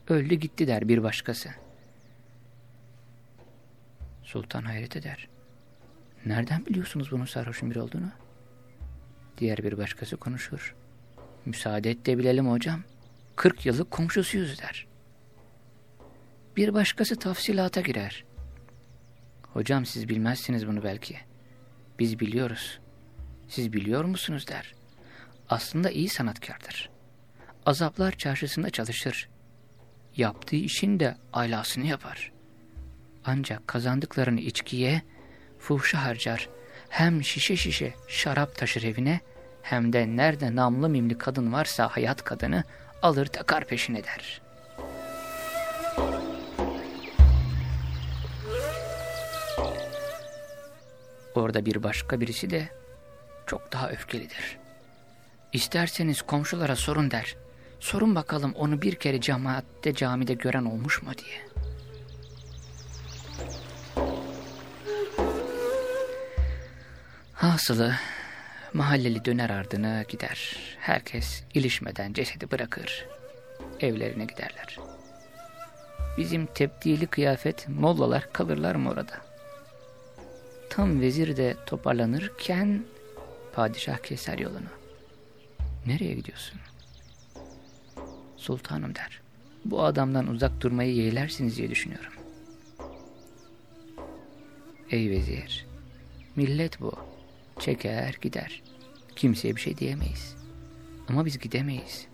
öldü gitti der bir başkası. Sultan hayret eder. Nereden biliyorsunuz bunun sarhoşun biri olduğunu? Diğer bir başkası konuşur. Müsaade et de bilelim hocam. Kırk yıllık komşusuyuz der. Bir başkası tafsilata girer. Hocam siz bilmezsiniz bunu belki. Biz biliyoruz. Siz biliyor musunuz der. Aslında iyi sanatkardır. Azaplar çarşısında çalışır. Yaptığı işin de aylasını yapar. Ancak kazandıklarını içkiye, fuhşa harcar. Hem şişe şişe şarap taşır evine, hem de nerede namlı mimli kadın varsa hayat kadını alır takar peşine der. Orada bir başka birisi de çok daha öfkelidir. İsterseniz komşulara sorun der. Sorun bakalım onu bir kere cemaatte camide gören olmuş mu diye. Hasılı mahalleli döner ardına gider. Herkes ilişmeden cesedi bırakır. evlerine giderler. Bizim tebdili kıyafet mollalar kalırlar mı orada? Tam vezir de toparlanırken padişah keser yolunu. Nereye gidiyorsun? Sultanım der. Bu adamdan uzak durmayı yeğlersiniz diye düşünüyorum. Ey vezir, millet bu. Çeker gider. Kimseye bir şey diyemeyiz. Ama biz gidemeyiz.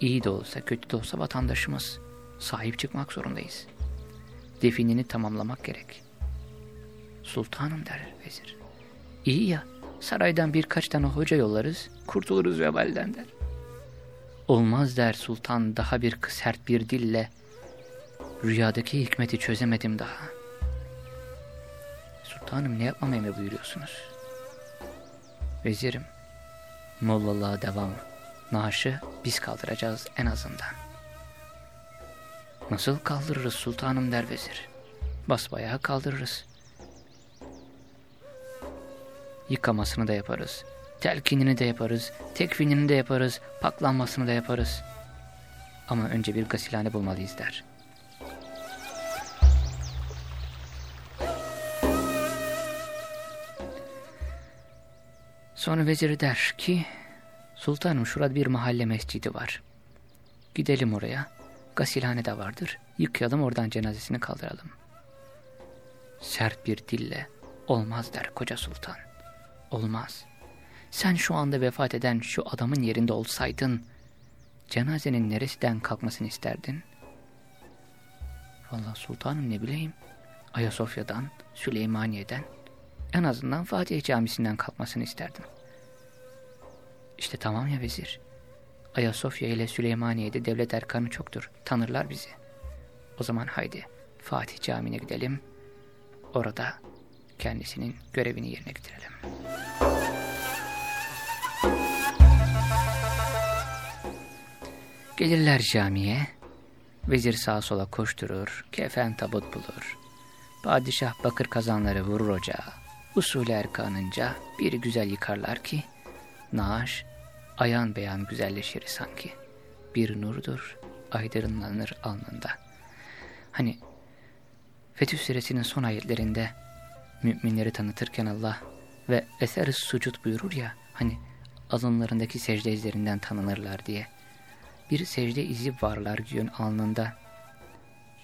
İyi de olsa kötü de olsa vatandaşımız. Sahip çıkmak zorundayız. Definini tamamlamak gerek. Sultanım der vezir. İyi ya saraydan birkaç tane hoca yollarız kurtuluruz vebalden der. Olmaz der sultan daha bir sert bir dille. Rüyadaki hikmeti çözemedim daha. Sultanım ne yapmamı emri buyuruyorsunuz? Vezirim, mollalığa devam. Naaşı biz kaldıracağız en azından. Nasıl kaldırırız sultanım der vezir. Basbayağı kaldırırız. Yıkamasını da yaparız. Telkinini de yaparız. Tekfinini de yaparız. Paklanmasını da yaparız. Ama önce bir gasilhane bulmalıyız der. Sonra veziri der ki, Sultanım şurada bir mahalle mescidi var. Gidelim oraya. Gasilhane de vardır. Yıkayalım oradan cenazesini kaldıralım. Sert bir dille, olmaz der koca sultan. Olmaz. Sen şu anda vefat eden şu adamın yerinde olsaydın, cenazenin neresinden kalkmasını isterdin? Vallahi sultanım ne bileyim, Ayasofya'dan, Süleymaniye'den, en azından Fatih Camisi'nden kalkmasını isterdim. İşte tamam ya vezir. Ayasofya ile Süleymaniye'de devlet erkanı çoktur. Tanırlar bizi. O zaman haydi Fatih Camii'ne gidelim. Orada kendisinin görevini yerine getirelim. Gelirler camiye. Vezir sağa sola koşturur. Kefen tabut bulur. Padişah bakır kazanları vurur ocağa. Usulü erkanınca bir güzel yıkarlar ki naaş ayan beyan güzelleşir sanki. Bir nurdur aydınlanır alnında. Hani Fetih Suresinin son ayetlerinde müminleri tanıtırken Allah ve eser sucud buyurur ya hani alınlarındaki secde izlerinden tanınırlar diye. Bir secde izi varlar gün alnında.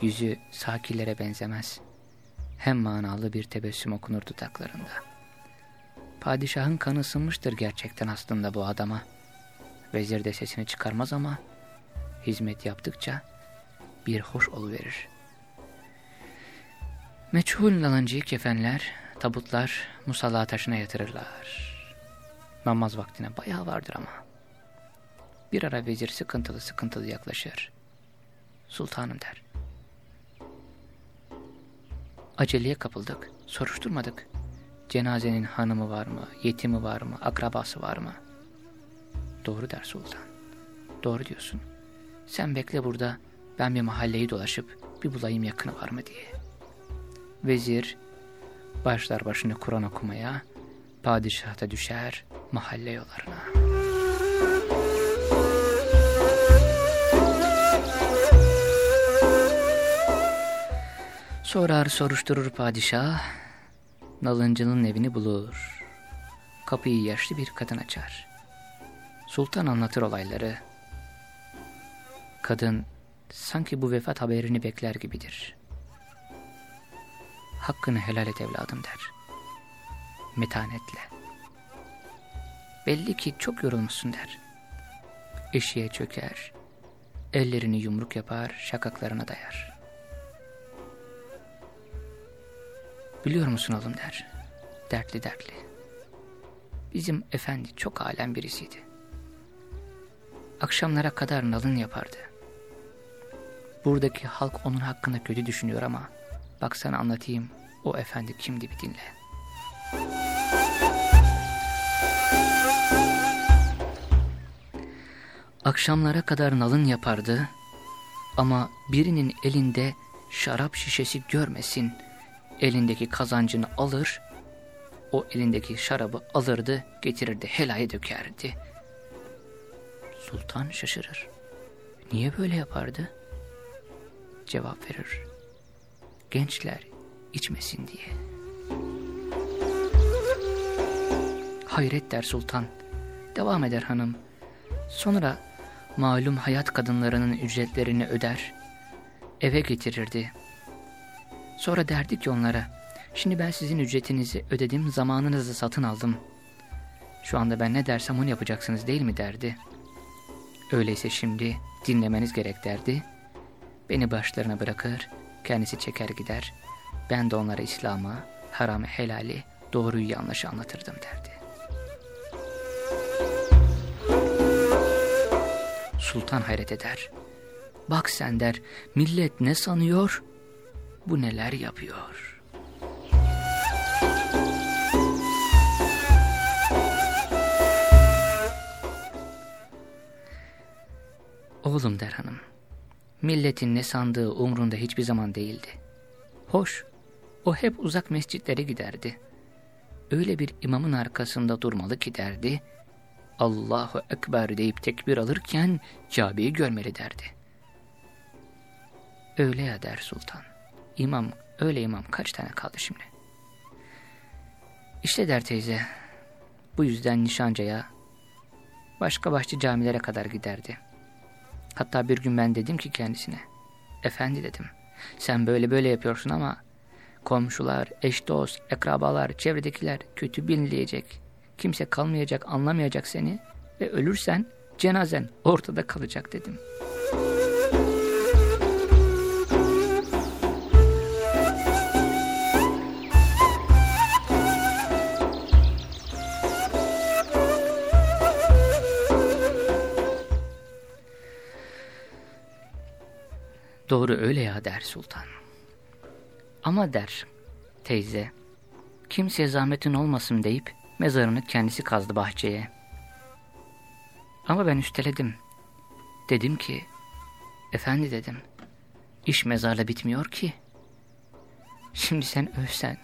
Yüzü sakilere benzemez hem manalı bir tebessüm okunur dudaklarında. Padişahın kanı ısınmıştır gerçekten aslında bu adama. Vezir de sesini çıkarmaz ama hizmet yaptıkça bir hoş oluverir. Meçhul nalancıyı kefenler, tabutlar musalla taşına yatırırlar. Namaz vaktine bayağı vardır ama. Bir ara vezir sıkıntılı sıkıntılı yaklaşır. Sultanım der. Aceleye kapıldık, soruşturmadık. Cenazenin hanımı var mı, yetimi var mı, akrabası var mı? Doğru der sultan. Doğru diyorsun. Sen bekle burada, ben bir mahalleyi dolaşıp bir bulayım yakını var mı diye. Vezir başlar başını Kur'an okumaya, padişahta düşer mahalle yollarına. Sorar soruşturur padişah, nalıncının evini bulur. Kapıyı yaşlı bir kadın açar. Sultan anlatır olayları. Kadın sanki bu vefat haberini bekler gibidir. Hakkını helal et evladım der. Metanetle. Belli ki çok yorulmuşsun der. Eşiğe çöker, ellerini yumruk yapar, şakaklarına dayar. Biliyor musun oğlum der. Dertli dertli. Bizim efendi çok alem birisiydi. Akşamlara kadar nalın yapardı. Buradaki halk onun hakkında kötü düşünüyor ama bak sana anlatayım o efendi kimdi bir dinle. Akşamlara kadar nalın yapardı ama birinin elinde şarap şişesi görmesin elindeki kazancını alır, o elindeki şarabı alırdı, getirirdi, helaya dökerdi. Sultan şaşırır. Niye böyle yapardı? Cevap verir. Gençler içmesin diye. Hayret der sultan. Devam eder hanım. Sonra malum hayat kadınlarının ücretlerini öder, eve getirirdi. Sonra derdi ki onlara, şimdi ben sizin ücretinizi ödedim, zamanınızı satın aldım. Şu anda ben ne dersem onu yapacaksınız değil mi derdi. Öyleyse şimdi dinlemeniz gerek derdi. Beni başlarına bırakır, kendisi çeker gider. Ben de onlara İslam'ı, haramı, helali, doğruyu yanlışı anlatırdım derdi. Sultan hayret eder. Bak sen der, millet ne sanıyor, bu neler yapıyor. Oğlum der hanım, milletin ne sandığı umrunda hiçbir zaman değildi. Hoş, o hep uzak mescitlere giderdi. Öyle bir imamın arkasında durmalı ki derdi, Allahu Ekber deyip tekbir alırken Kabe'yi görmeli derdi. Öyle ya der sultan. İmam, öyle imam kaç tane kaldı şimdi? İşte der teyze, bu yüzden Nişanca'ya, başka başlı camilere kadar giderdi. Hatta bir gün ben dedim ki kendisine, efendi dedim, sen böyle böyle yapıyorsun ama komşular, eş dost, akrabalar, çevredekiler kötü bilinleyecek. Kimse kalmayacak, anlamayacak seni ve ölürsen cenazen ortada kalacak dedim. Doğru öyle ya der sultan. Ama der teyze, kimseye zahmetin olmasın deyip Mezarını kendisi kazdı bahçeye. Ama ben üsteledim. Dedim ki, efendi dedim, iş mezarla bitmiyor ki. Şimdi sen övsen,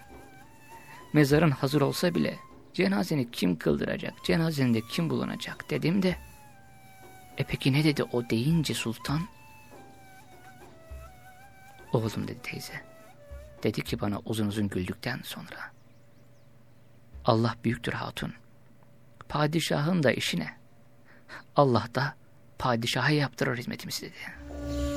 mezarın hazır olsa bile cenazeni kim kıldıracak, cenazende kim bulunacak dedim de, e peki ne dedi o deyince sultan? Oğlum dedi teyze. Dedi ki bana uzun uzun güldükten sonra. Allah büyüktür hatun. Padişahın da işine. Allah da padişaha yaptırır hizmetimizi dedi.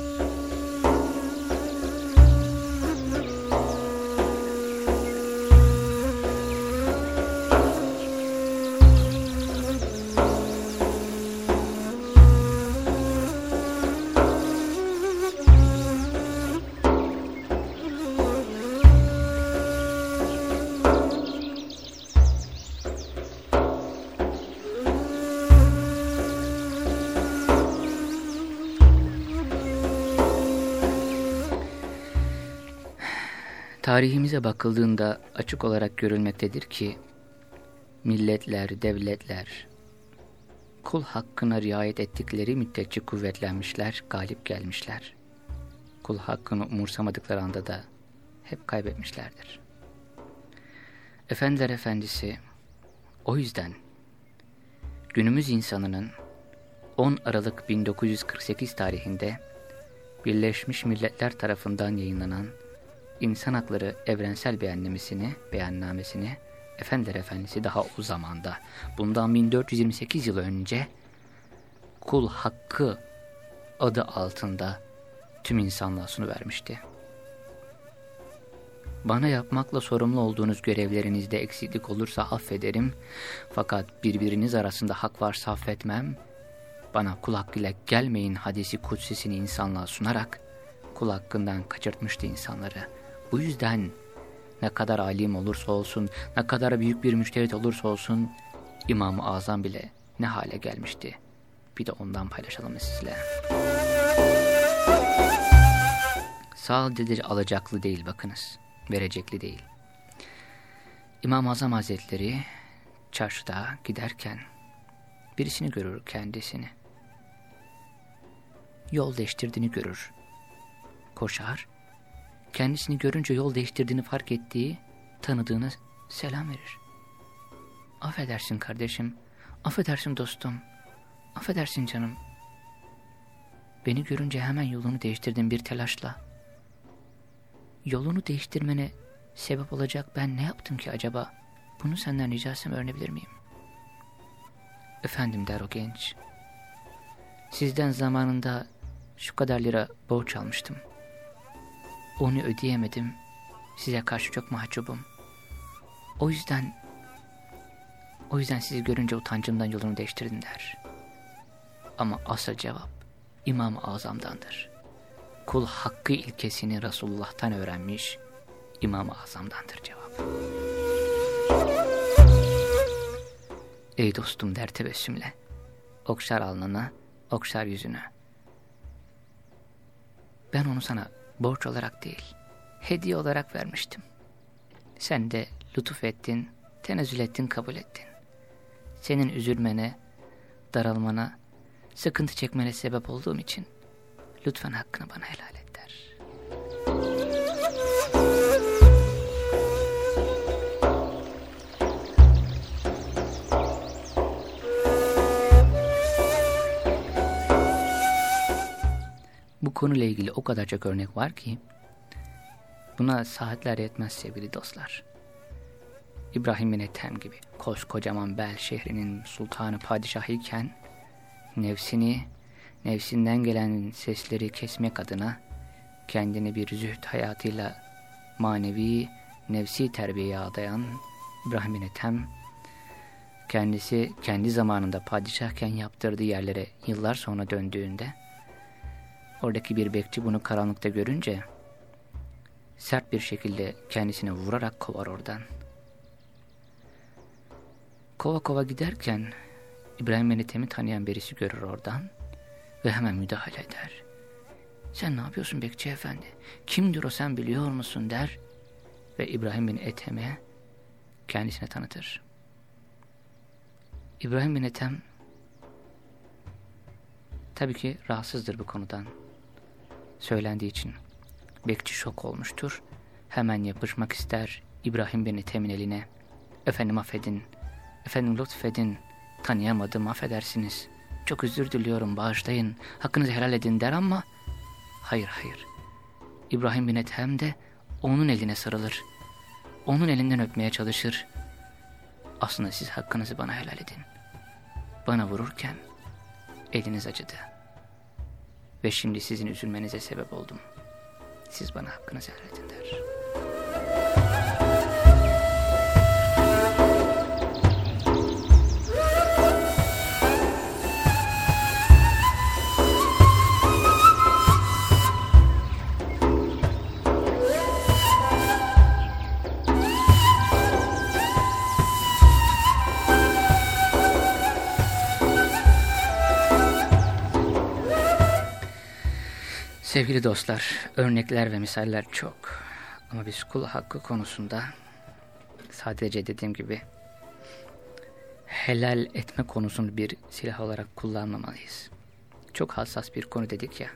Tarihimize bakıldığında açık olarak görülmektedir ki, milletler, devletler, kul hakkına riayet ettikleri müddetçe kuvvetlenmişler, galip gelmişler. Kul hakkını umursamadıkları anda da hep kaybetmişlerdir. Efendiler Efendisi, o yüzden günümüz insanının 10 Aralık 1948 tarihinde Birleşmiş Milletler tarafından yayınlanan İnsan Hakları Evrensel Beyannamesini, beyannamesini Efendiler Efendisi daha o zamanda, bundan 1428 yıl önce kul hakkı adı altında tüm insanlığa vermişti. Bana yapmakla sorumlu olduğunuz görevlerinizde eksiklik olursa affederim. Fakat birbiriniz arasında hak varsa affetmem. Bana kul hakkıyla gelmeyin hadisi kutsesini insanlığa sunarak kul hakkından kaçırtmıştı insanları. Bu yüzden ne kadar alim olursa olsun, ne kadar büyük bir müşterit olursa olsun İmam-ı Azam bile ne hale gelmişti. Bir de ondan paylaşalım sizle. Sadece alacaklı değil bakınız, verecekli değil. İmam-ı Azam Hazretleri çarşıda giderken birisini görür kendisini. Yol değiştirdiğini görür. Koşar kendisini görünce yol değiştirdiğini fark ettiği tanıdığına selam verir. Affedersin kardeşim, affedersin dostum, affedersin canım. Beni görünce hemen yolunu değiştirdin bir telaşla. Yolunu değiştirmene sebep olacak ben ne yaptım ki acaba? Bunu senden rica etsem öğrenebilir miyim? Efendim der o genç. Sizden zamanında şu kadar lira borç almıştım. Onu ödeyemedim. Size karşı çok mahcubum. O yüzden o yüzden sizi görünce utancımdan yolumu değiştirdim der. Ama asıl cevap İmam-ı Azam'dandır. Kul hakkı ilkesini Resulullah'tan öğrenmiş İmam-ı Azam'dandır cevap. Ey dostum der tebessümle. Okşar alnına, okşar yüzünü. Ben onu sana borç olarak değil, hediye olarak vermiştim. Sen de lütuf ettin, tenezzül ettin, kabul ettin. Senin üzülmene, daralmana, sıkıntı çekmene sebep olduğum için lütfen hakkını bana helal et Bu konuyla ilgili o kadar çok örnek var ki buna saatler yetmez sevgili dostlar. İbrahim bin gibi koskocaman Bel şehrinin sultanı padişahıyken nefsini, nefsinden gelen sesleri kesmek adına kendini bir zühd hayatıyla manevi, nefsi terbiyeye adayan İbrahim bin kendisi kendi zamanında padişahken yaptırdığı yerlere yıllar sonra döndüğünde, oradaki bir bekçi bunu karanlıkta görünce, sert bir şekilde kendisini vurarak kovar oradan. Kova kova giderken İbrahim bin Ethem'i tanıyan birisi görür oradan ve hemen müdahale eder. Sen ne yapıyorsun bekçi efendi? Kimdir o sen biliyor musun der ve İbrahim bin Ethem'e kendisine tanıtır. İbrahim bin Ethem tabii ki rahatsızdır bu konudan. Söylendiği için bekçi şok olmuştur. Hemen yapışmak ister İbrahim bin Ethem'in eline. Efendim affedin, efendim lütfedin, tanıyamadım affedersiniz. Çok özür diliyorum bağışlayın, hakkınızı helal edin der ama hayır hayır. İbrahim bin Ethem de onun eline sarılır. Onun elinden öpmeye çalışır. Aslında siz hakkınızı bana helal edin. Bana vururken eliniz acıdı. Ve şimdi sizin üzülmenize sebep oldum. Siz bana hakkınızı helal edin der. Sevgili dostlar, örnekler ve misaller çok. Ama biz kul hakkı konusunda sadece dediğim gibi helal etme konusunu bir silah olarak kullanmamalıyız. Çok hassas bir konu dedik ya,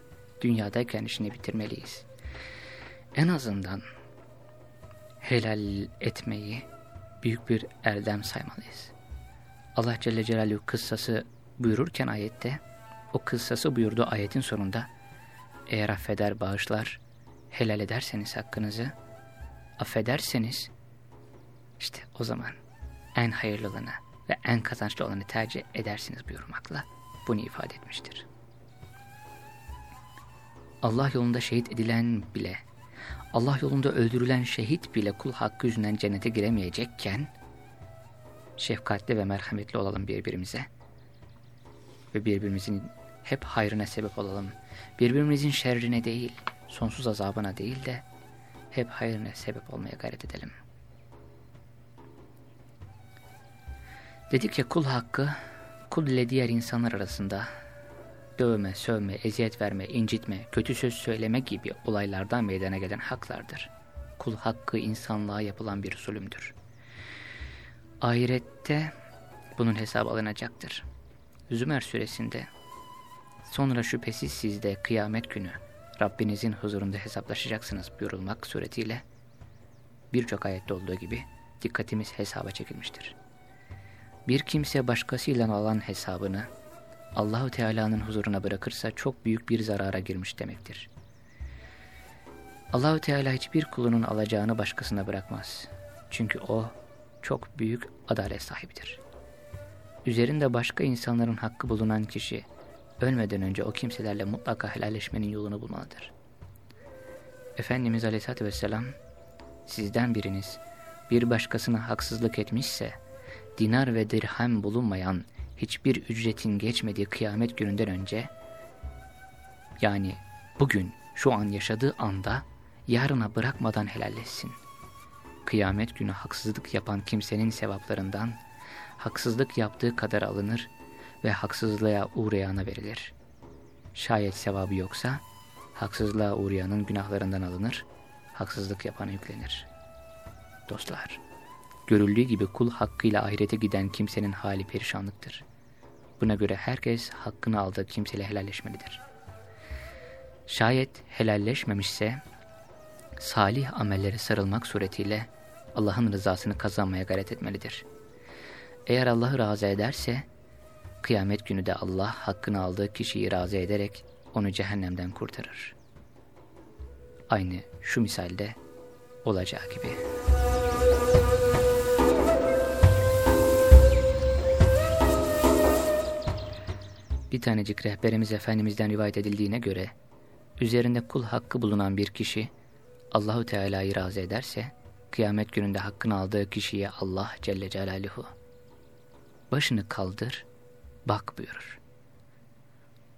dünyadayken işini bitirmeliyiz. En azından helal etmeyi büyük bir erdem saymalıyız. Allah Celle Celaluhu kıssası buyururken ayette, o kıssası buyurduğu ayetin sonunda eğer affeder bağışlar, helal ederseniz hakkınızı, affederseniz, işte o zaman en hayırlılığını ve en kazançlı olanı tercih edersiniz buyurmakla bunu ifade etmiştir. Allah yolunda şehit edilen bile, Allah yolunda öldürülen şehit bile kul hakkı yüzünden cennete giremeyecekken, şefkatli ve merhametli olalım birbirimize ve birbirimizin hep hayrına sebep olalım. Birbirimizin şerrine değil, sonsuz azabına değil de hep hayrına sebep olmaya gayret edelim. Dedik ya kul hakkı, kul ile diğer insanlar arasında dövme, sövme, eziyet verme, incitme, kötü söz söyleme gibi olaylardan meydana gelen haklardır. Kul hakkı insanlığa yapılan bir zulümdür. Ahirette bunun hesabı alınacaktır. Zümer suresinde Sonra şüphesiz siz de kıyamet günü Rabbinizin huzurunda hesaplaşacaksınız buyurulmak suretiyle birçok ayette olduğu gibi dikkatimiz hesaba çekilmiştir. Bir kimse başkasıyla olan hesabını Allahu Teala'nın huzuruna bırakırsa çok büyük bir zarara girmiş demektir. Allahu Teala hiçbir kulunun alacağını başkasına bırakmaz. Çünkü o çok büyük adalet sahibidir. Üzerinde başka insanların hakkı bulunan kişi ölmeden önce o kimselerle mutlaka helalleşmenin yolunu bulmalıdır. Efendimiz Aleyhisselatü Vesselam sizden biriniz bir başkasına haksızlık etmişse dinar ve dirhem bulunmayan hiçbir ücretin geçmediği kıyamet gününden önce yani bugün şu an yaşadığı anda yarına bırakmadan helalleşsin. Kıyamet günü haksızlık yapan kimsenin sevaplarından haksızlık yaptığı kadar alınır ve haksızlığa uğrayana verilir. Şayet sevabı yoksa haksızlığa uğrayanın günahlarından alınır, haksızlık yapana yüklenir. Dostlar, görüldüğü gibi kul hakkıyla ahirete giden kimsenin hali perişanlıktır. Buna göre herkes hakkını aldığı kimseyle helalleşmelidir. Şayet helalleşmemişse, salih amellere sarılmak suretiyle Allah'ın rızasını kazanmaya gayret etmelidir. Eğer Allah'ı razı ederse, kıyamet günü de Allah hakkını aldığı kişiyi razı ederek onu cehennemden kurtarır. Aynı şu misalde olacağı gibi. Bir tanecik rehberimiz Efendimiz'den rivayet edildiğine göre, üzerinde kul hakkı bulunan bir kişi, Allahu Teala'yı razı ederse, kıyamet gününde hakkını aldığı kişiye Allah Celle Celaluhu, başını kaldır, bak buyurur.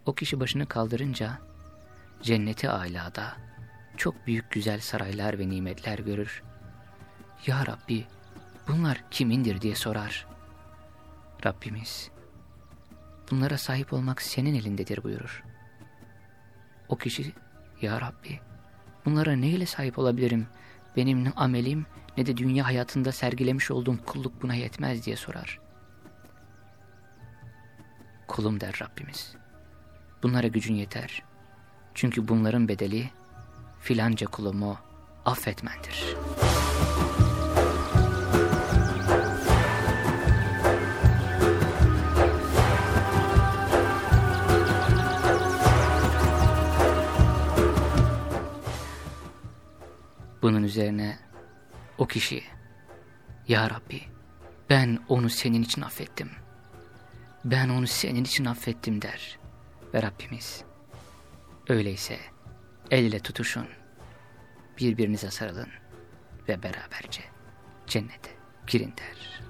O kişi başını kaldırınca, cenneti alada, çok büyük güzel saraylar ve nimetler görür. Ya Rabbi, bunlar kimindir diye sorar. Rabbimiz, bunlara sahip olmak senin elindedir buyurur. O kişi, Ya Rabbi, bunlara ne ile sahip olabilirim? Benim ne amelim ne de dünya hayatında sergilemiş olduğum kulluk buna yetmez diye sorar. Kulum der Rabbimiz. Bunlara gücün yeter. Çünkü bunların bedeli filanca kulumu affetmendir. Bunun üzerine o kişi, Ya Rabbi ben onu senin için affettim. Ben onu senin için affettim der. Ve Rabbimiz, öyleyse el ile tutuşun, birbirinize sarılın ve beraberce cennete girin der.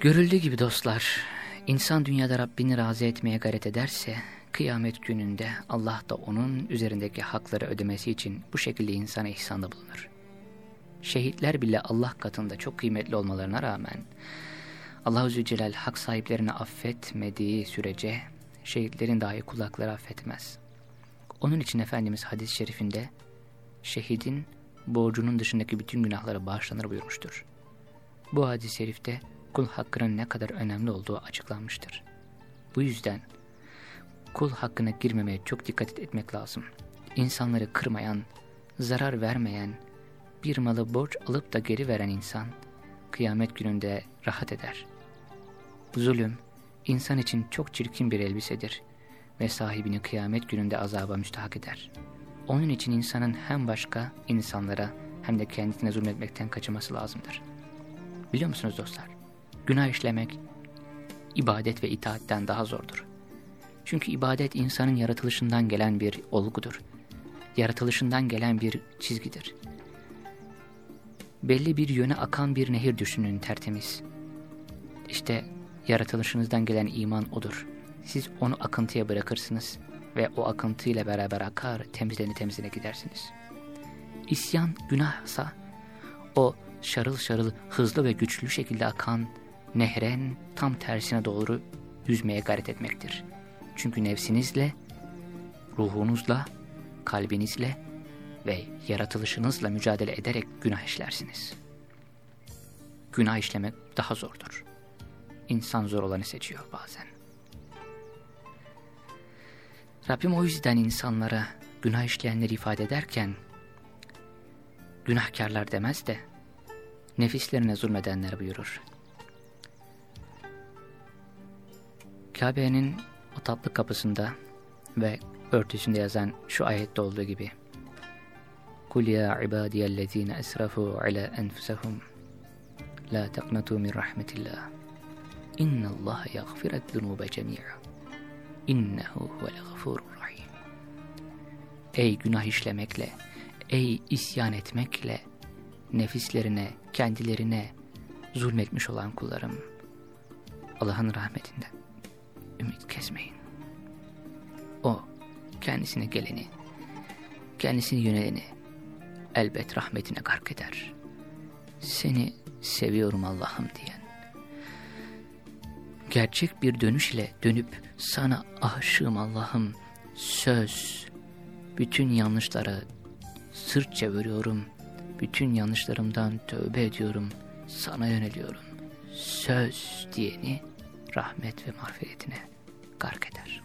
Görüldüğü gibi dostlar, İnsan dünyada Rabbini razı etmeye gayret ederse, kıyamet gününde Allah da onun üzerindeki hakları ödemesi için bu şekilde insana ihsanda bulunur. Şehitler bile Allah katında çok kıymetli olmalarına rağmen, Allah-u Zülcelal hak sahiplerini affetmediği sürece, şehitlerin dahi kulakları affetmez. Onun için Efendimiz hadis-i şerifinde, şehidin borcunun dışındaki bütün günahları bağışlanır buyurmuştur. Bu hadis-i şerifte, kul hakkının ne kadar önemli olduğu açıklanmıştır. Bu yüzden kul hakkına girmemeye çok dikkat etmek lazım. İnsanları kırmayan, zarar vermeyen, bir malı borç alıp da geri veren insan, kıyamet gününde rahat eder. Zulüm, insan için çok çirkin bir elbisedir ve sahibini kıyamet gününde azaba müstahak eder. Onun için insanın hem başka insanlara hem de kendisine zulmetmekten kaçınması lazımdır. Biliyor musunuz dostlar? Günah işlemek ibadet ve itaatten daha zordur. Çünkü ibadet insanın yaratılışından gelen bir olgudur. Yaratılışından gelen bir çizgidir. Belli bir yöne akan bir nehir düşünün tertemiz. İşte yaratılışınızdan gelen iman odur. Siz onu akıntıya bırakırsınız ve o akıntıyla beraber akar temizleni temizine gidersiniz. İsyan günahsa o şarıl şarıl hızlı ve güçlü şekilde akan nehren tam tersine doğru yüzmeye gayret etmektir. Çünkü nefsinizle, ruhunuzla, kalbinizle ve yaratılışınızla mücadele ederek günah işlersiniz. Günah işlemek daha zordur. İnsan zor olanı seçiyor bazen. Rabbim o yüzden insanlara günah işleyenleri ifade ederken günahkarlar demez de nefislerine zulmedenler buyurur. Kabe'nin o tatlı kapısında ve örtüsünde yazan şu ayette olduğu gibi Kul ya ibadiyellezine esrafu ala enfusahum la taqnatu min rahmetillah. İnnallaha yaghfirat zunuba cemi'a. İnnehu huvel gafurur rahim. Ey günah işlemekle, ey isyan etmekle nefislerine, kendilerine zulmetmiş olan kullarım Allah'ın rahmetinden ümit kesmeyin. O kendisine geleni, kendisini yöneleni elbet rahmetine gark eder. Seni seviyorum Allah'ım diyen. Gerçek bir dönüş ile dönüp sana aşığım Allah'ım söz, bütün yanlışlara sırt çeviriyorum, bütün yanlışlarımdan tövbe ediyorum, sana yöneliyorum. Söz diyeni rahmet ve marifetine gark eder.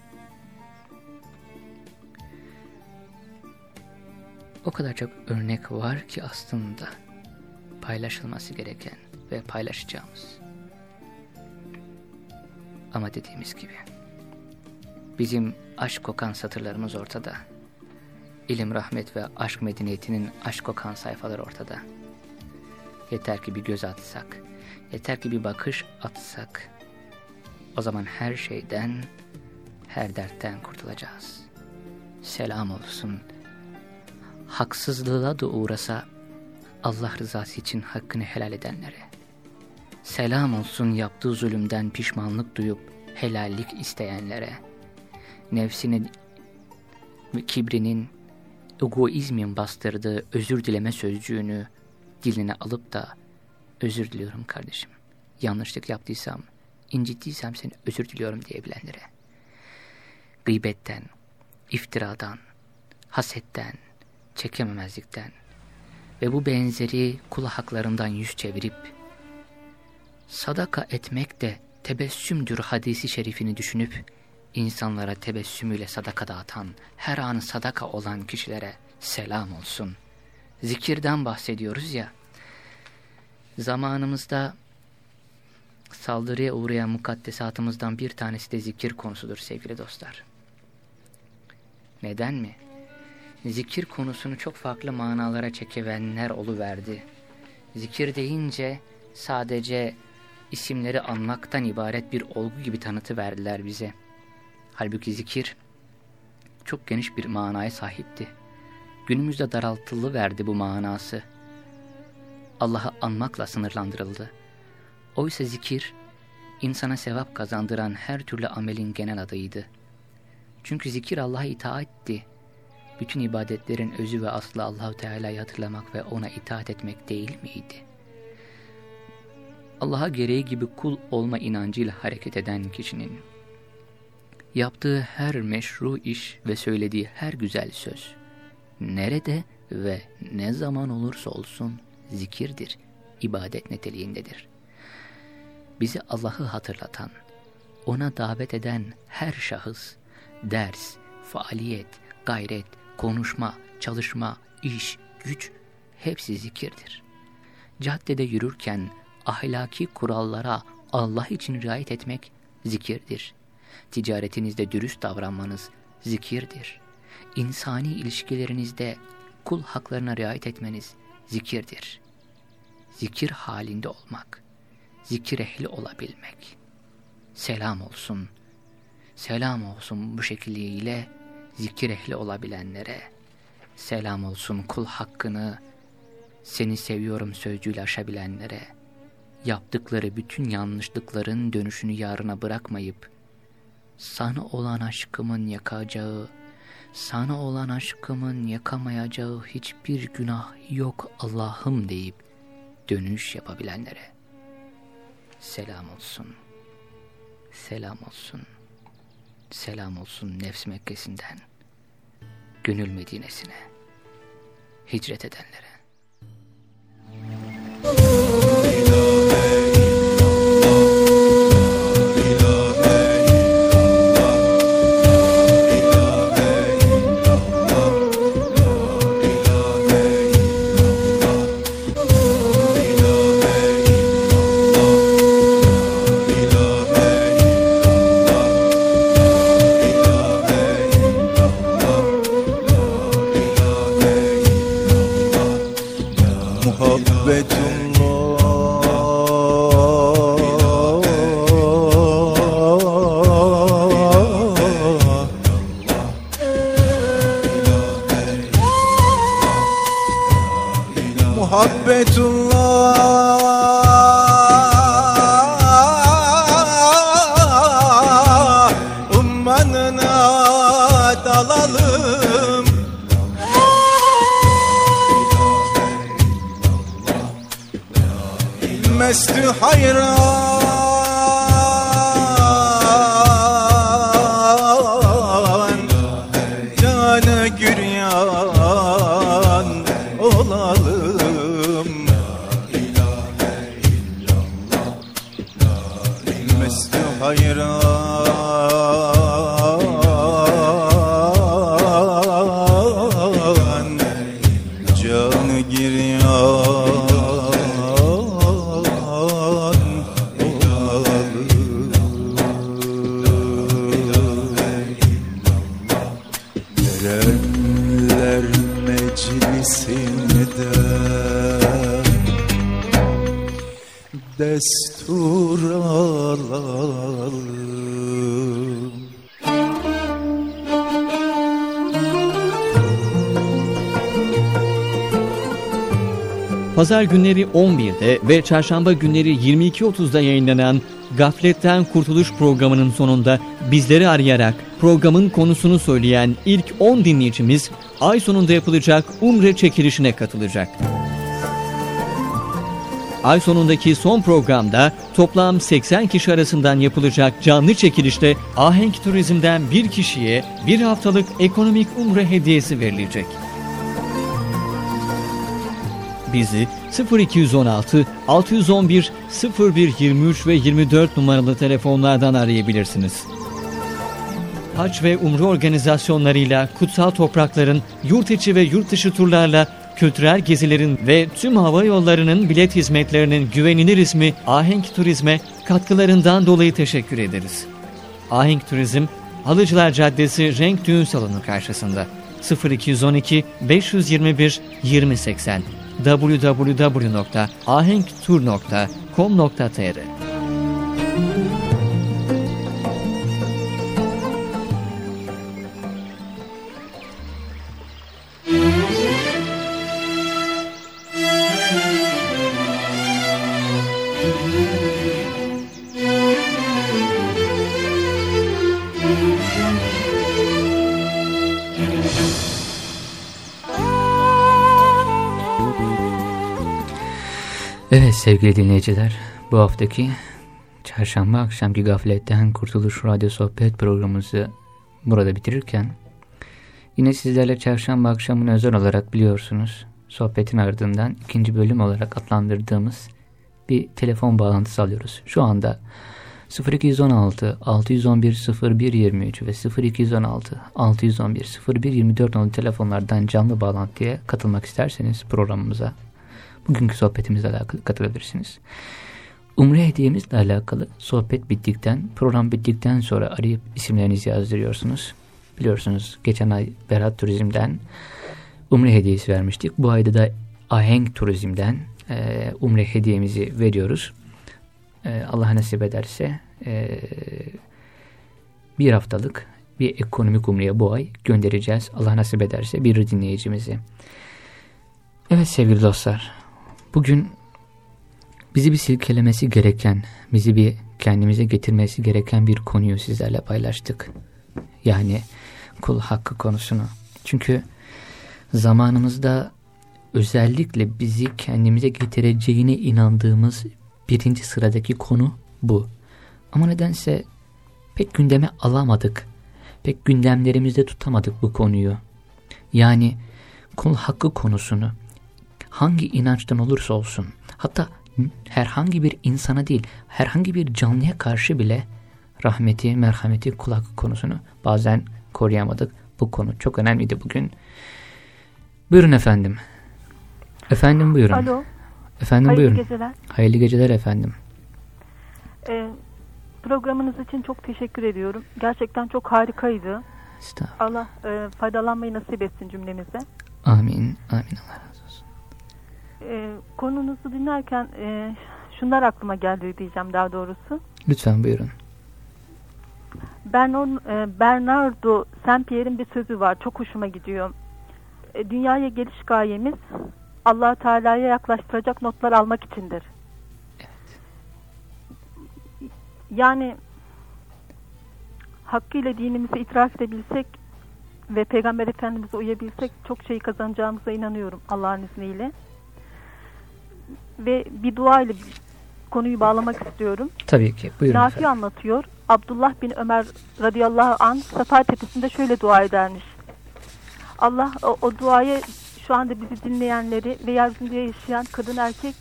O kadar çok örnek var ki aslında paylaşılması gereken ve paylaşacağımız. Ama dediğimiz gibi bizim aşk kokan satırlarımız ortada. İlim, rahmet ve aşk medeniyetinin aşk kokan sayfalar ortada. Yeter ki bir göz atsak, yeter ki bir bakış atsak, o zaman her şeyden, her dertten kurtulacağız. Selam olsun haksızlığa da uğrasa Allah rızası için hakkını helal edenlere. Selam olsun yaptığı zulümden pişmanlık duyup helallik isteyenlere. Nefsini ve kibrinin, egoizmin bastırdığı özür dileme sözcüğünü diline alıp da özür diliyorum kardeşim. Yanlışlık yaptıysam, incittiysem seni özür diliyorum diyebilenlere. Gıybetten, iftiradan, hasetten, çekememezlikten ve bu benzeri kula haklarından yüz çevirip sadaka etmek de tebessümdür hadisi şerifini düşünüp insanlara tebessümüyle sadaka dağıtan, her anı sadaka olan kişilere selam olsun. Zikirden bahsediyoruz ya, zamanımızda saldırıya uğrayan mukaddesatımızdan bir tanesi de zikir konusudur sevgili dostlar. Neden mi? zikir konusunu çok farklı manalara çekevenler oluverdi. Zikir deyince sadece isimleri anmaktan ibaret bir olgu gibi tanıtı verdiler bize. Halbuki zikir çok geniş bir manaya sahipti. Günümüzde daraltılı verdi bu manası. Allah'ı anmakla sınırlandırıldı. Oysa zikir, insana sevap kazandıran her türlü amelin genel adıydı. Çünkü zikir Allah'a itaatti bütün ibadetlerin özü ve aslı Allahu Teala'yı hatırlamak ve ona itaat etmek değil miydi? Allah'a gereği gibi kul olma inancıyla hareket eden kişinin yaptığı her meşru iş ve söylediği her güzel söz nerede ve ne zaman olursa olsun zikirdir, ibadet niteliğindedir. Bizi Allah'ı hatırlatan, ona davet eden her şahıs, ders, faaliyet, gayret, konuşma, çalışma, iş, güç hepsi zikirdir. Caddede yürürken ahlaki kurallara Allah için riayet etmek zikirdir. Ticaretinizde dürüst davranmanız zikirdir. İnsani ilişkilerinizde kul haklarına riayet etmeniz zikirdir. Zikir halinde olmak, zikir ehli olabilmek. Selam olsun, selam olsun bu şekliyle zikir ehli olabilenlere. Selam olsun kul hakkını seni seviyorum sözcüğüyle aşabilenlere. Yaptıkları bütün yanlışlıkların dönüşünü yarına bırakmayıp sana olan aşkımın yakacağı sana olan aşkımın yakamayacağı hiçbir günah yok Allah'ım deyip dönüş yapabilenlere selam olsun selam olsun selam olsun nefs Mekkesi'nden, gönül Medine'sine, hicret edenlere.
Pazar günleri 11'de ve çarşamba günleri 22.30'da yayınlanan Gafletten Kurtuluş programının sonunda bizleri arayarak programın konusunu söyleyen ilk 10 dinleyicimiz ay sonunda yapılacak Umre çekilişine katılacak. Ay sonundaki son programda toplam 80 kişi arasından yapılacak canlı çekilişte Ahenk Turizm'den bir kişiye bir haftalık ekonomik umre hediyesi verilecek bizi 0216 611 0123 ve 24 numaralı telefonlardan arayabilirsiniz. Hac ve Umre organizasyonlarıyla kutsal toprakların yurt içi ve yurt dışı turlarla kültürel gezilerin ve tüm hava yollarının bilet hizmetlerinin güvenilir ismi Ahenk Turizm'e katkılarından dolayı teşekkür ederiz. Ahenk Turizm, Halıcılar Caddesi Renk Düğün Salonu karşısında 0212 521 2080 www.ahenktur.com.tr
Evet sevgili dinleyiciler, bu haftaki çarşamba akşamki gafletten Kurtuluş Radyo Sohbet programımızı burada bitirirken yine sizlerle çarşamba akşamını özel olarak biliyorsunuz sohbetin ardından ikinci bölüm olarak adlandırdığımız bir telefon bağlantısı alıyoruz. Şu anda 0216 611 0123 ve 0216 611 0124 nolu telefonlardan canlı bağlantıya katılmak isterseniz programımıza bugünkü sohbetimizle alakalı katılabilirsiniz. Umre hediyemizle alakalı sohbet bittikten, program bittikten sonra arayıp isimlerinizi yazdırıyorsunuz. Biliyorsunuz geçen ay Berat Turizm'den Umre hediyesi vermiştik. Bu ayda da Ahenk Turizm'den e, Umre hediyemizi veriyoruz. E, Allah nasip ederse e, bir haftalık bir ekonomik umreye bu ay göndereceğiz. Allah nasip ederse bir dinleyicimizi. Evet sevgili dostlar, Bugün bizi bir silkelemesi gereken, bizi bir kendimize getirmesi gereken bir konuyu sizlerle paylaştık. Yani kul hakkı konusunu. Çünkü zamanımızda özellikle bizi kendimize getireceğine inandığımız birinci sıradaki konu bu. Ama nedense pek gündeme alamadık. Pek gündemlerimizde tutamadık bu konuyu. Yani kul hakkı konusunu hangi inançtan olursa olsun hatta herhangi bir insana değil herhangi bir canlıya karşı bile rahmeti, merhameti, kulak konusunu bazen koruyamadık. Bu konu çok önemliydi bugün. Buyurun efendim. Efendim buyurun.
Alo.
Efendim
Hayırlı
buyurun.
geceler.
Hayırlı geceler efendim.
Ee, programınız için çok teşekkür ediyorum. Gerçekten çok harikaydı. Allah e, faydalanmayı nasip etsin cümlemize.
Amin. Amin. Allah
e, konunuzu dinlerken e, şunlar aklıma geldi diyeceğim daha doğrusu.
Lütfen buyurun.
Bernardo, e, Bernardo Saint-Pierre'in bir sözü var. Çok hoşuma gidiyor. E, dünyaya geliş gayemiz allah Teala'ya yaklaştıracak notlar almak içindir.
Evet.
Yani hakkıyla dinimizi itiraf edebilsek ve Peygamber Efendimiz'e uyabilsek çok şey kazanacağımıza inanıyorum Allah'ın izniyle ve bir dua ile konuyu bağlamak istiyorum.
Tabii ki. Buyurun
Nafi
efendim.
anlatıyor. Abdullah bin Ömer radıyallahu an Safa tepesinde şöyle dua edermiş. Allah o, o duayı şu anda bizi dinleyenleri ve yeryüzünde yaşayan kadın erkek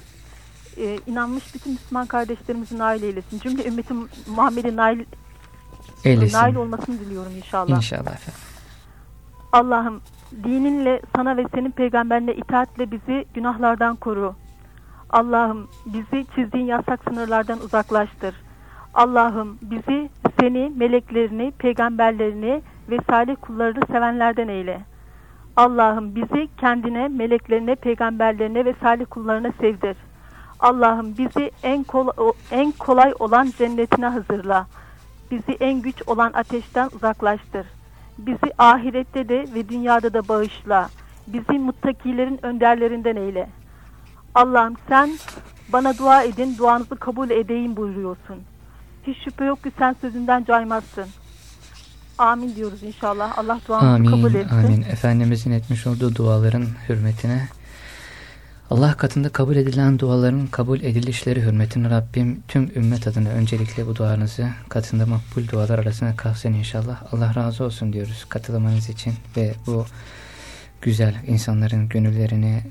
e, inanmış bütün Müslüman kardeşlerimizin nail eylesin. Cümle ümmetin Muhammed'in nail,
Eylesin.
nail olmasını diliyorum inşallah.
İnşallah efendim.
Allah'ım dininle sana ve senin peygamberine itaatle bizi günahlardan koru. Allah'ım bizi çizdiğin yasak sınırlardan uzaklaştır. Allah'ım bizi seni, meleklerini, peygamberlerini ve salih kullarını sevenlerden eyle. Allah'ım bizi kendine, meleklerine, peygamberlerine ve salih kullarına sevdir. Allah'ım bizi en kolay, en kolay olan cennetine hazırla. Bizi en güç olan ateşten uzaklaştır. Bizi ahirette de ve dünyada da bağışla. Bizi muttakilerin önderlerinden eyle. Allah'ım sen bana dua edin, duanızı kabul edeyim buyuruyorsun. Hiç şüphe yok ki sen sözünden caymazsın. Amin diyoruz inşallah. Allah duamızı kabul
Amin,
etsin.
amin. Efendimizin etmiş olduğu duaların hürmetine Allah katında kabul edilen duaların kabul edilişleri hürmetine Rabbim tüm ümmet adına öncelikle bu duanızı katında makbul dualar arasına kalsın inşallah. Allah razı olsun diyoruz katılmanız için ve bu güzel insanların gönüllerini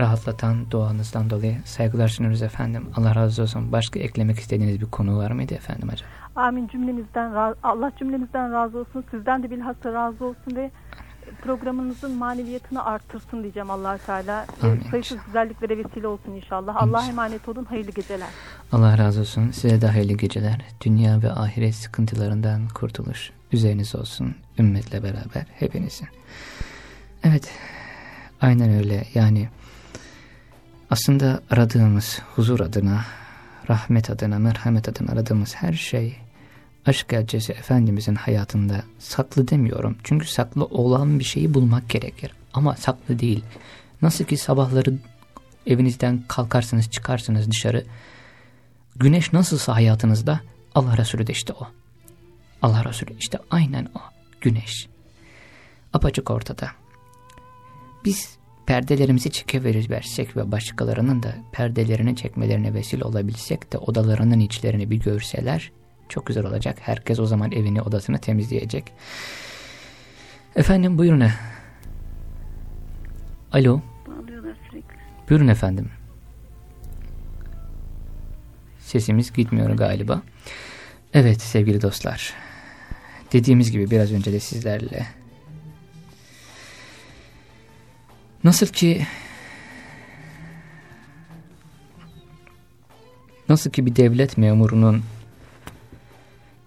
rahatlatan duanızdan dolayı saygılar sunuyoruz efendim. Allah razı olsun. Başka eklemek istediğiniz bir konu var mıydı efendim acaba?
Amin cümlemizden Allah cümlemizden razı olsun. Sizden de bilhassa razı olsun ve programınızın maneviyatını artırsın diyeceğim allah Teala. Ve
Amin.
sayısız güzelliklere vesile olsun inşallah. Allah'a emanet olun. Hayırlı geceler.
Allah razı olsun. Size de hayırlı geceler. Dünya ve ahiret sıkıntılarından kurtuluş. Üzeriniz olsun. Ümmetle beraber hepinizin. Evet. Aynen öyle. Yani aslında aradığımız huzur adına, rahmet adına, merhamet adına aradığımız her şey aşk elçisi Efendimizin hayatında saklı demiyorum. Çünkü saklı olan bir şeyi bulmak gerekir. Ama saklı değil. Nasıl ki sabahları evinizden kalkarsınız çıkarsınız dışarı. Güneş nasılsa hayatınızda Allah Resulü de işte o. Allah Resulü işte aynen o. Güneş. Apaçık ortada. Biz perdelerimizi çekiverirsek ve başkalarının da perdelerini çekmelerine vesile olabilsek de odalarının içlerini bir görseler çok güzel olacak. Herkes o zaman evini odasını temizleyecek. Efendim buyurun. Alo. Buyurun efendim. Sesimiz gitmiyor galiba. Evet sevgili dostlar. Dediğimiz gibi biraz önce de sizlerle. Nasıl ki nasıl ki bir devlet memurunun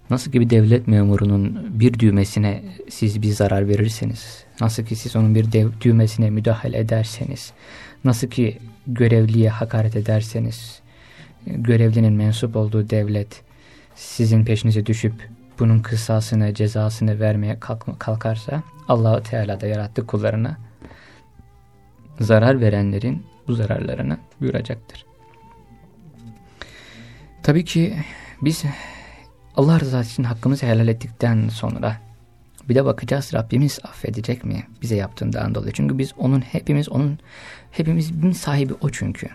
nasıl ki bir devlet memurunun bir düğmesine siz bir zarar verirseniz, nasıl ki siz onun bir dev, düğmesine müdahale ederseniz, nasıl ki görevliye hakaret ederseniz, görevlinin mensup olduğu devlet sizin peşinize düşüp bunun kısasını, cezasını vermeye kalk kalkarsa allah Teala da yarattığı kullarına zarar verenlerin bu zararlarını buyuracaktır. Tabii ki biz Allah rızası için hakkımızı helal ettikten sonra bir de bakacağız Rabbimiz affedecek mi bize yaptığından dolayı. Çünkü biz onun hepimiz onun hepimizin sahibi o çünkü.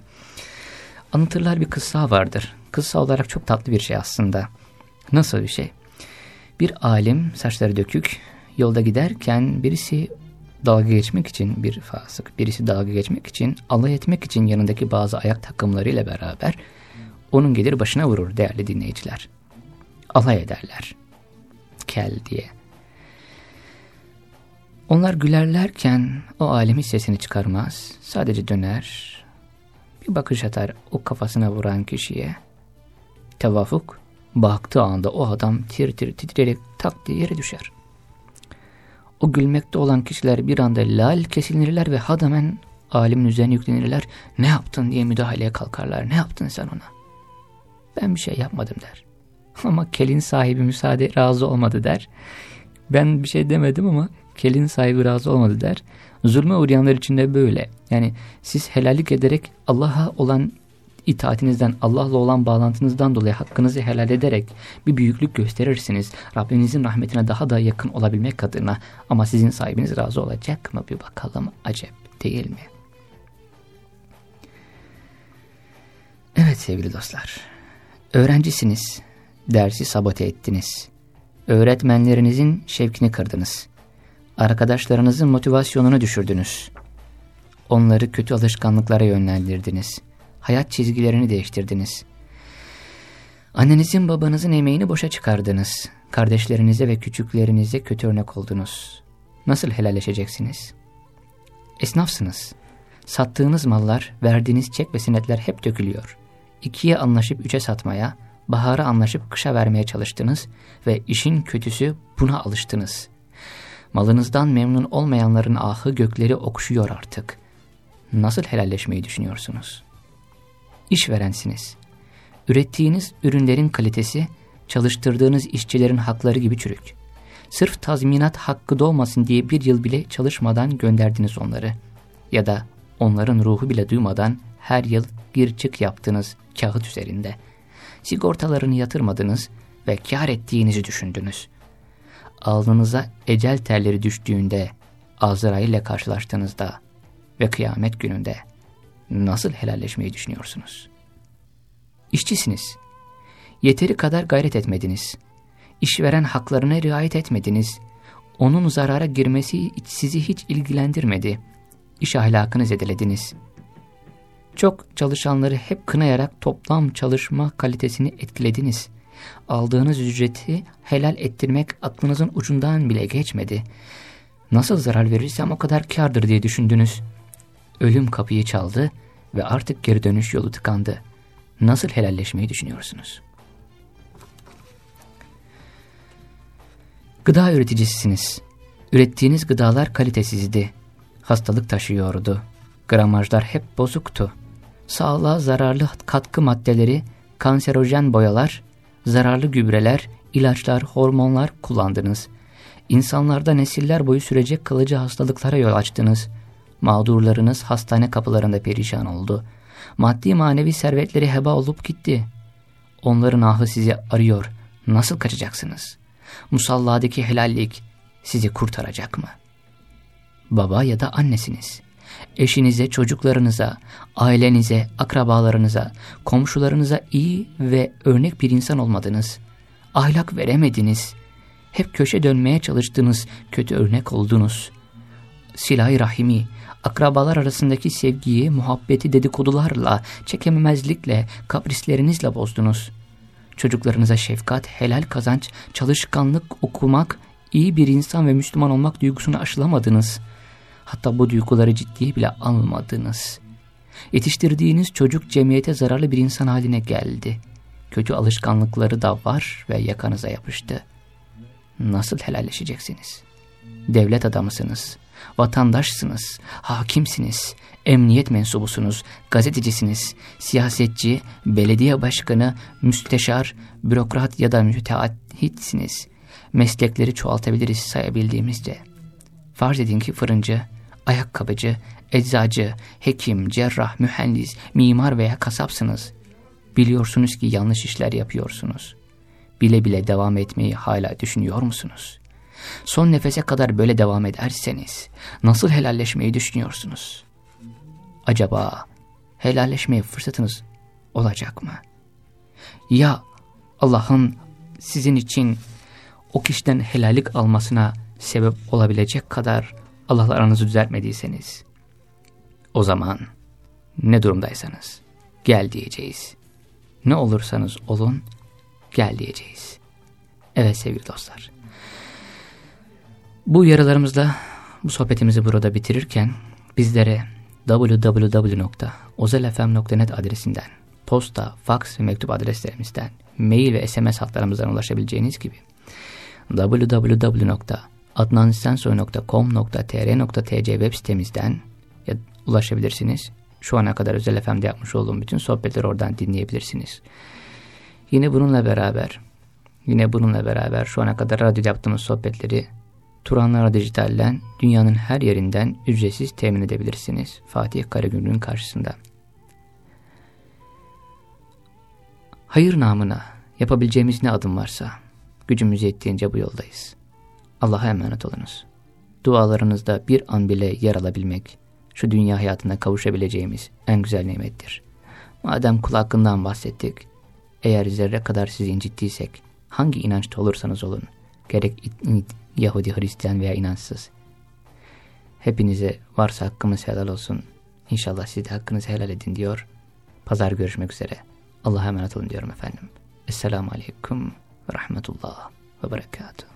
Anlatırlar bir kıssa vardır. Kıssa olarak çok tatlı bir şey aslında. Nasıl bir şey? Bir alim saçları dökük yolda giderken birisi dalga geçmek için bir fasık, birisi dalga geçmek için, alay etmek için yanındaki bazı ayak takımlarıyla beraber onun gelir başına vurur değerli dinleyiciler. Alay ederler. Kel diye. Onlar gülerlerken o alim sesini çıkarmaz. Sadece döner. Bir bakış atar o kafasına vuran kişiye. Tevafuk baktığı anda o adam tir tir titreyerek tak diye yere düşer. O gülmekte olan kişiler bir anda lal kesilirler ve hadamen alimin üzerine yüklenirler. Ne yaptın diye müdahaleye kalkarlar. Ne yaptın sen ona? Ben bir şey yapmadım der. *laughs* Ama kelin sahibi müsaade razı olmadı der. Ben bir şey demedim ama kelin sahibi razı olmadı der. Zulme uğrayanlar için de böyle. Yani siz helallik ederek Allah'a olan itaatinizden, Allah'la olan bağlantınızdan dolayı hakkınızı helal ederek bir büyüklük gösterirsiniz. Rabbinizin rahmetine daha da yakın olabilmek adına ama sizin sahibiniz razı olacak mı bir bakalım acep değil mi? Evet sevgili dostlar. Öğrencisiniz, dersi sabote ettiniz. Öğretmenlerinizin şevkini kırdınız. Arkadaşlarınızın motivasyonunu düşürdünüz. Onları kötü alışkanlıklara yönlendirdiniz. Hayat çizgilerini değiştirdiniz. Annenizin babanızın emeğini boşa çıkardınız. Kardeşlerinize ve küçüklerinize kötü örnek oldunuz. Nasıl helalleşeceksiniz? Esnafsınız. Sattığınız mallar, verdiğiniz çek ve senetler hep dökülüyor. İkiye anlaşıp üçe satmaya, bahara anlaşıp kışa vermeye çalıştınız ve işin kötüsü buna alıştınız. Malınızdan memnun olmayanların ahı gökleri okşuyor artık. Nasıl helalleşmeyi düşünüyorsunuz? İşverensiniz. Ürettiğiniz ürünlerin kalitesi, çalıştırdığınız işçilerin hakları gibi çürük. Sırf tazminat hakkı doğmasın diye bir yıl bile çalışmadan gönderdiniz onları. Ya da onların ruhu bile duymadan her yıl gir çık yaptınız kağıt üzerinde. Sigortalarını yatırmadınız ve kar ettiğinizi düşündünüz. Alnınıza ecel terleri düştüğünde, Azrail ile karşılaştığınızda ve kıyamet gününde nasıl helalleşmeyi düşünüyorsunuz? İşçisiniz. Yeteri kadar gayret etmediniz. İşveren haklarına riayet etmediniz. Onun zarara girmesi sizi hiç ilgilendirmedi. İş ahlakını zedelediniz. Çok çalışanları hep kınayarak toplam çalışma kalitesini etkilediniz. Aldığınız ücreti helal ettirmek aklınızın ucundan bile geçmedi. Nasıl zarar verirsem o kadar kardır diye düşündünüz. Ölüm kapıyı çaldı ve artık geri dönüş yolu tıkandı. Nasıl helalleşmeyi düşünüyorsunuz? Gıda üreticisisiniz. Ürettiğiniz gıdalar kalitesizdi. Hastalık taşıyordu. Gramajlar hep bozuktu. Sağlığa zararlı katkı maddeleri, kanserojen boyalar, zararlı gübreler, ilaçlar, hormonlar kullandınız. İnsanlarda nesiller boyu sürecek kalıcı hastalıklara yol açtınız. Mağdurlarınız hastane kapılarında perişan oldu. Maddi manevi servetleri heba olup gitti. Onların ahı sizi arıyor. Nasıl kaçacaksınız? Musalladaki helallik sizi kurtaracak mı? Baba ya da annesiniz. Eşinize, çocuklarınıza, ailenize, akrabalarınıza, komşularınıza iyi ve örnek bir insan olmadınız. Ahlak veremediniz. Hep köşe dönmeye çalıştınız, kötü örnek oldunuz. Silah-ı Rahimi, akrabalar arasındaki sevgiyi, muhabbeti dedikodularla, çekememezlikle, kaprislerinizle bozdunuz. Çocuklarınıza şefkat, helal kazanç, çalışkanlık, okumak, iyi bir insan ve Müslüman olmak duygusunu aşılamadınız. Hatta bu duyguları ciddiye bile almadınız. Yetiştirdiğiniz çocuk cemiyete zararlı bir insan haline geldi. Kötü alışkanlıkları da var ve yakanıza yapıştı. Nasıl helalleşeceksiniz? Devlet adamısınız vatandaşsınız, hakimsiniz, emniyet mensubusunuz, gazetecisiniz, siyasetçi, belediye başkanı, müsteşar, bürokrat ya da müteahhitsiniz. Meslekleri çoğaltabiliriz sayabildiğimizce. Farz edin ki fırıncı, ayakkabıcı, eczacı, hekim, cerrah, mühendis, mimar veya kasapsınız. Biliyorsunuz ki yanlış işler yapıyorsunuz. Bile bile devam etmeyi hala düşünüyor musunuz? Son nefese kadar böyle devam ederseniz nasıl helalleşmeyi düşünüyorsunuz? Acaba helalleşmeye fırsatınız olacak mı? Ya Allah'ın sizin için o kişiden helallik almasına sebep olabilecek kadar Allah'la aranızı düzeltmediyseniz o zaman ne durumdaysanız gel diyeceğiz. Ne olursanız olun gel diyeceğiz. Evet sevgili dostlar. Bu uyarılarımızla bu sohbetimizi burada bitirirken bizlere www.ozelfm.net adresinden, posta, fax ve mektup adreslerimizden, mail ve SMS hatlarımızdan ulaşabileceğiniz gibi www.adnansensoy.com.tr.tc web sitemizden ulaşabilirsiniz. Şu ana kadar Özel FM'de yapmış olduğum bütün sohbetleri oradan dinleyebilirsiniz. Yine bununla beraber, yine bununla beraber şu ana kadar radyo yaptığımız sohbetleri Turanlara Dijital'den dünyanın her yerinden ücretsiz temin edebilirsiniz. Fatih Karagümrük'ün karşısında. Hayır namına yapabileceğimiz ne adım varsa gücümüz yettiğince bu yoldayız. Allah'a emanet olunuz. Dualarınızda bir an bile yer alabilmek, şu dünya hayatına kavuşabileceğimiz en güzel nimettir. Madem kul hakkından bahsettik, Eğer zerre kadar sizi incittiysek, hangi inançta olursanız olun, gerek Yahudi, Hristiyan veya inançsız, hepinize varsa hakkımız helal olsun. İnşallah siz de hakkınızı helal edin diyor. Pazar görüşmek üzere. Allah'a emanet olun diyorum efendim. Esselamu Aleyküm ve Rahmetullah ve Berekatuhu.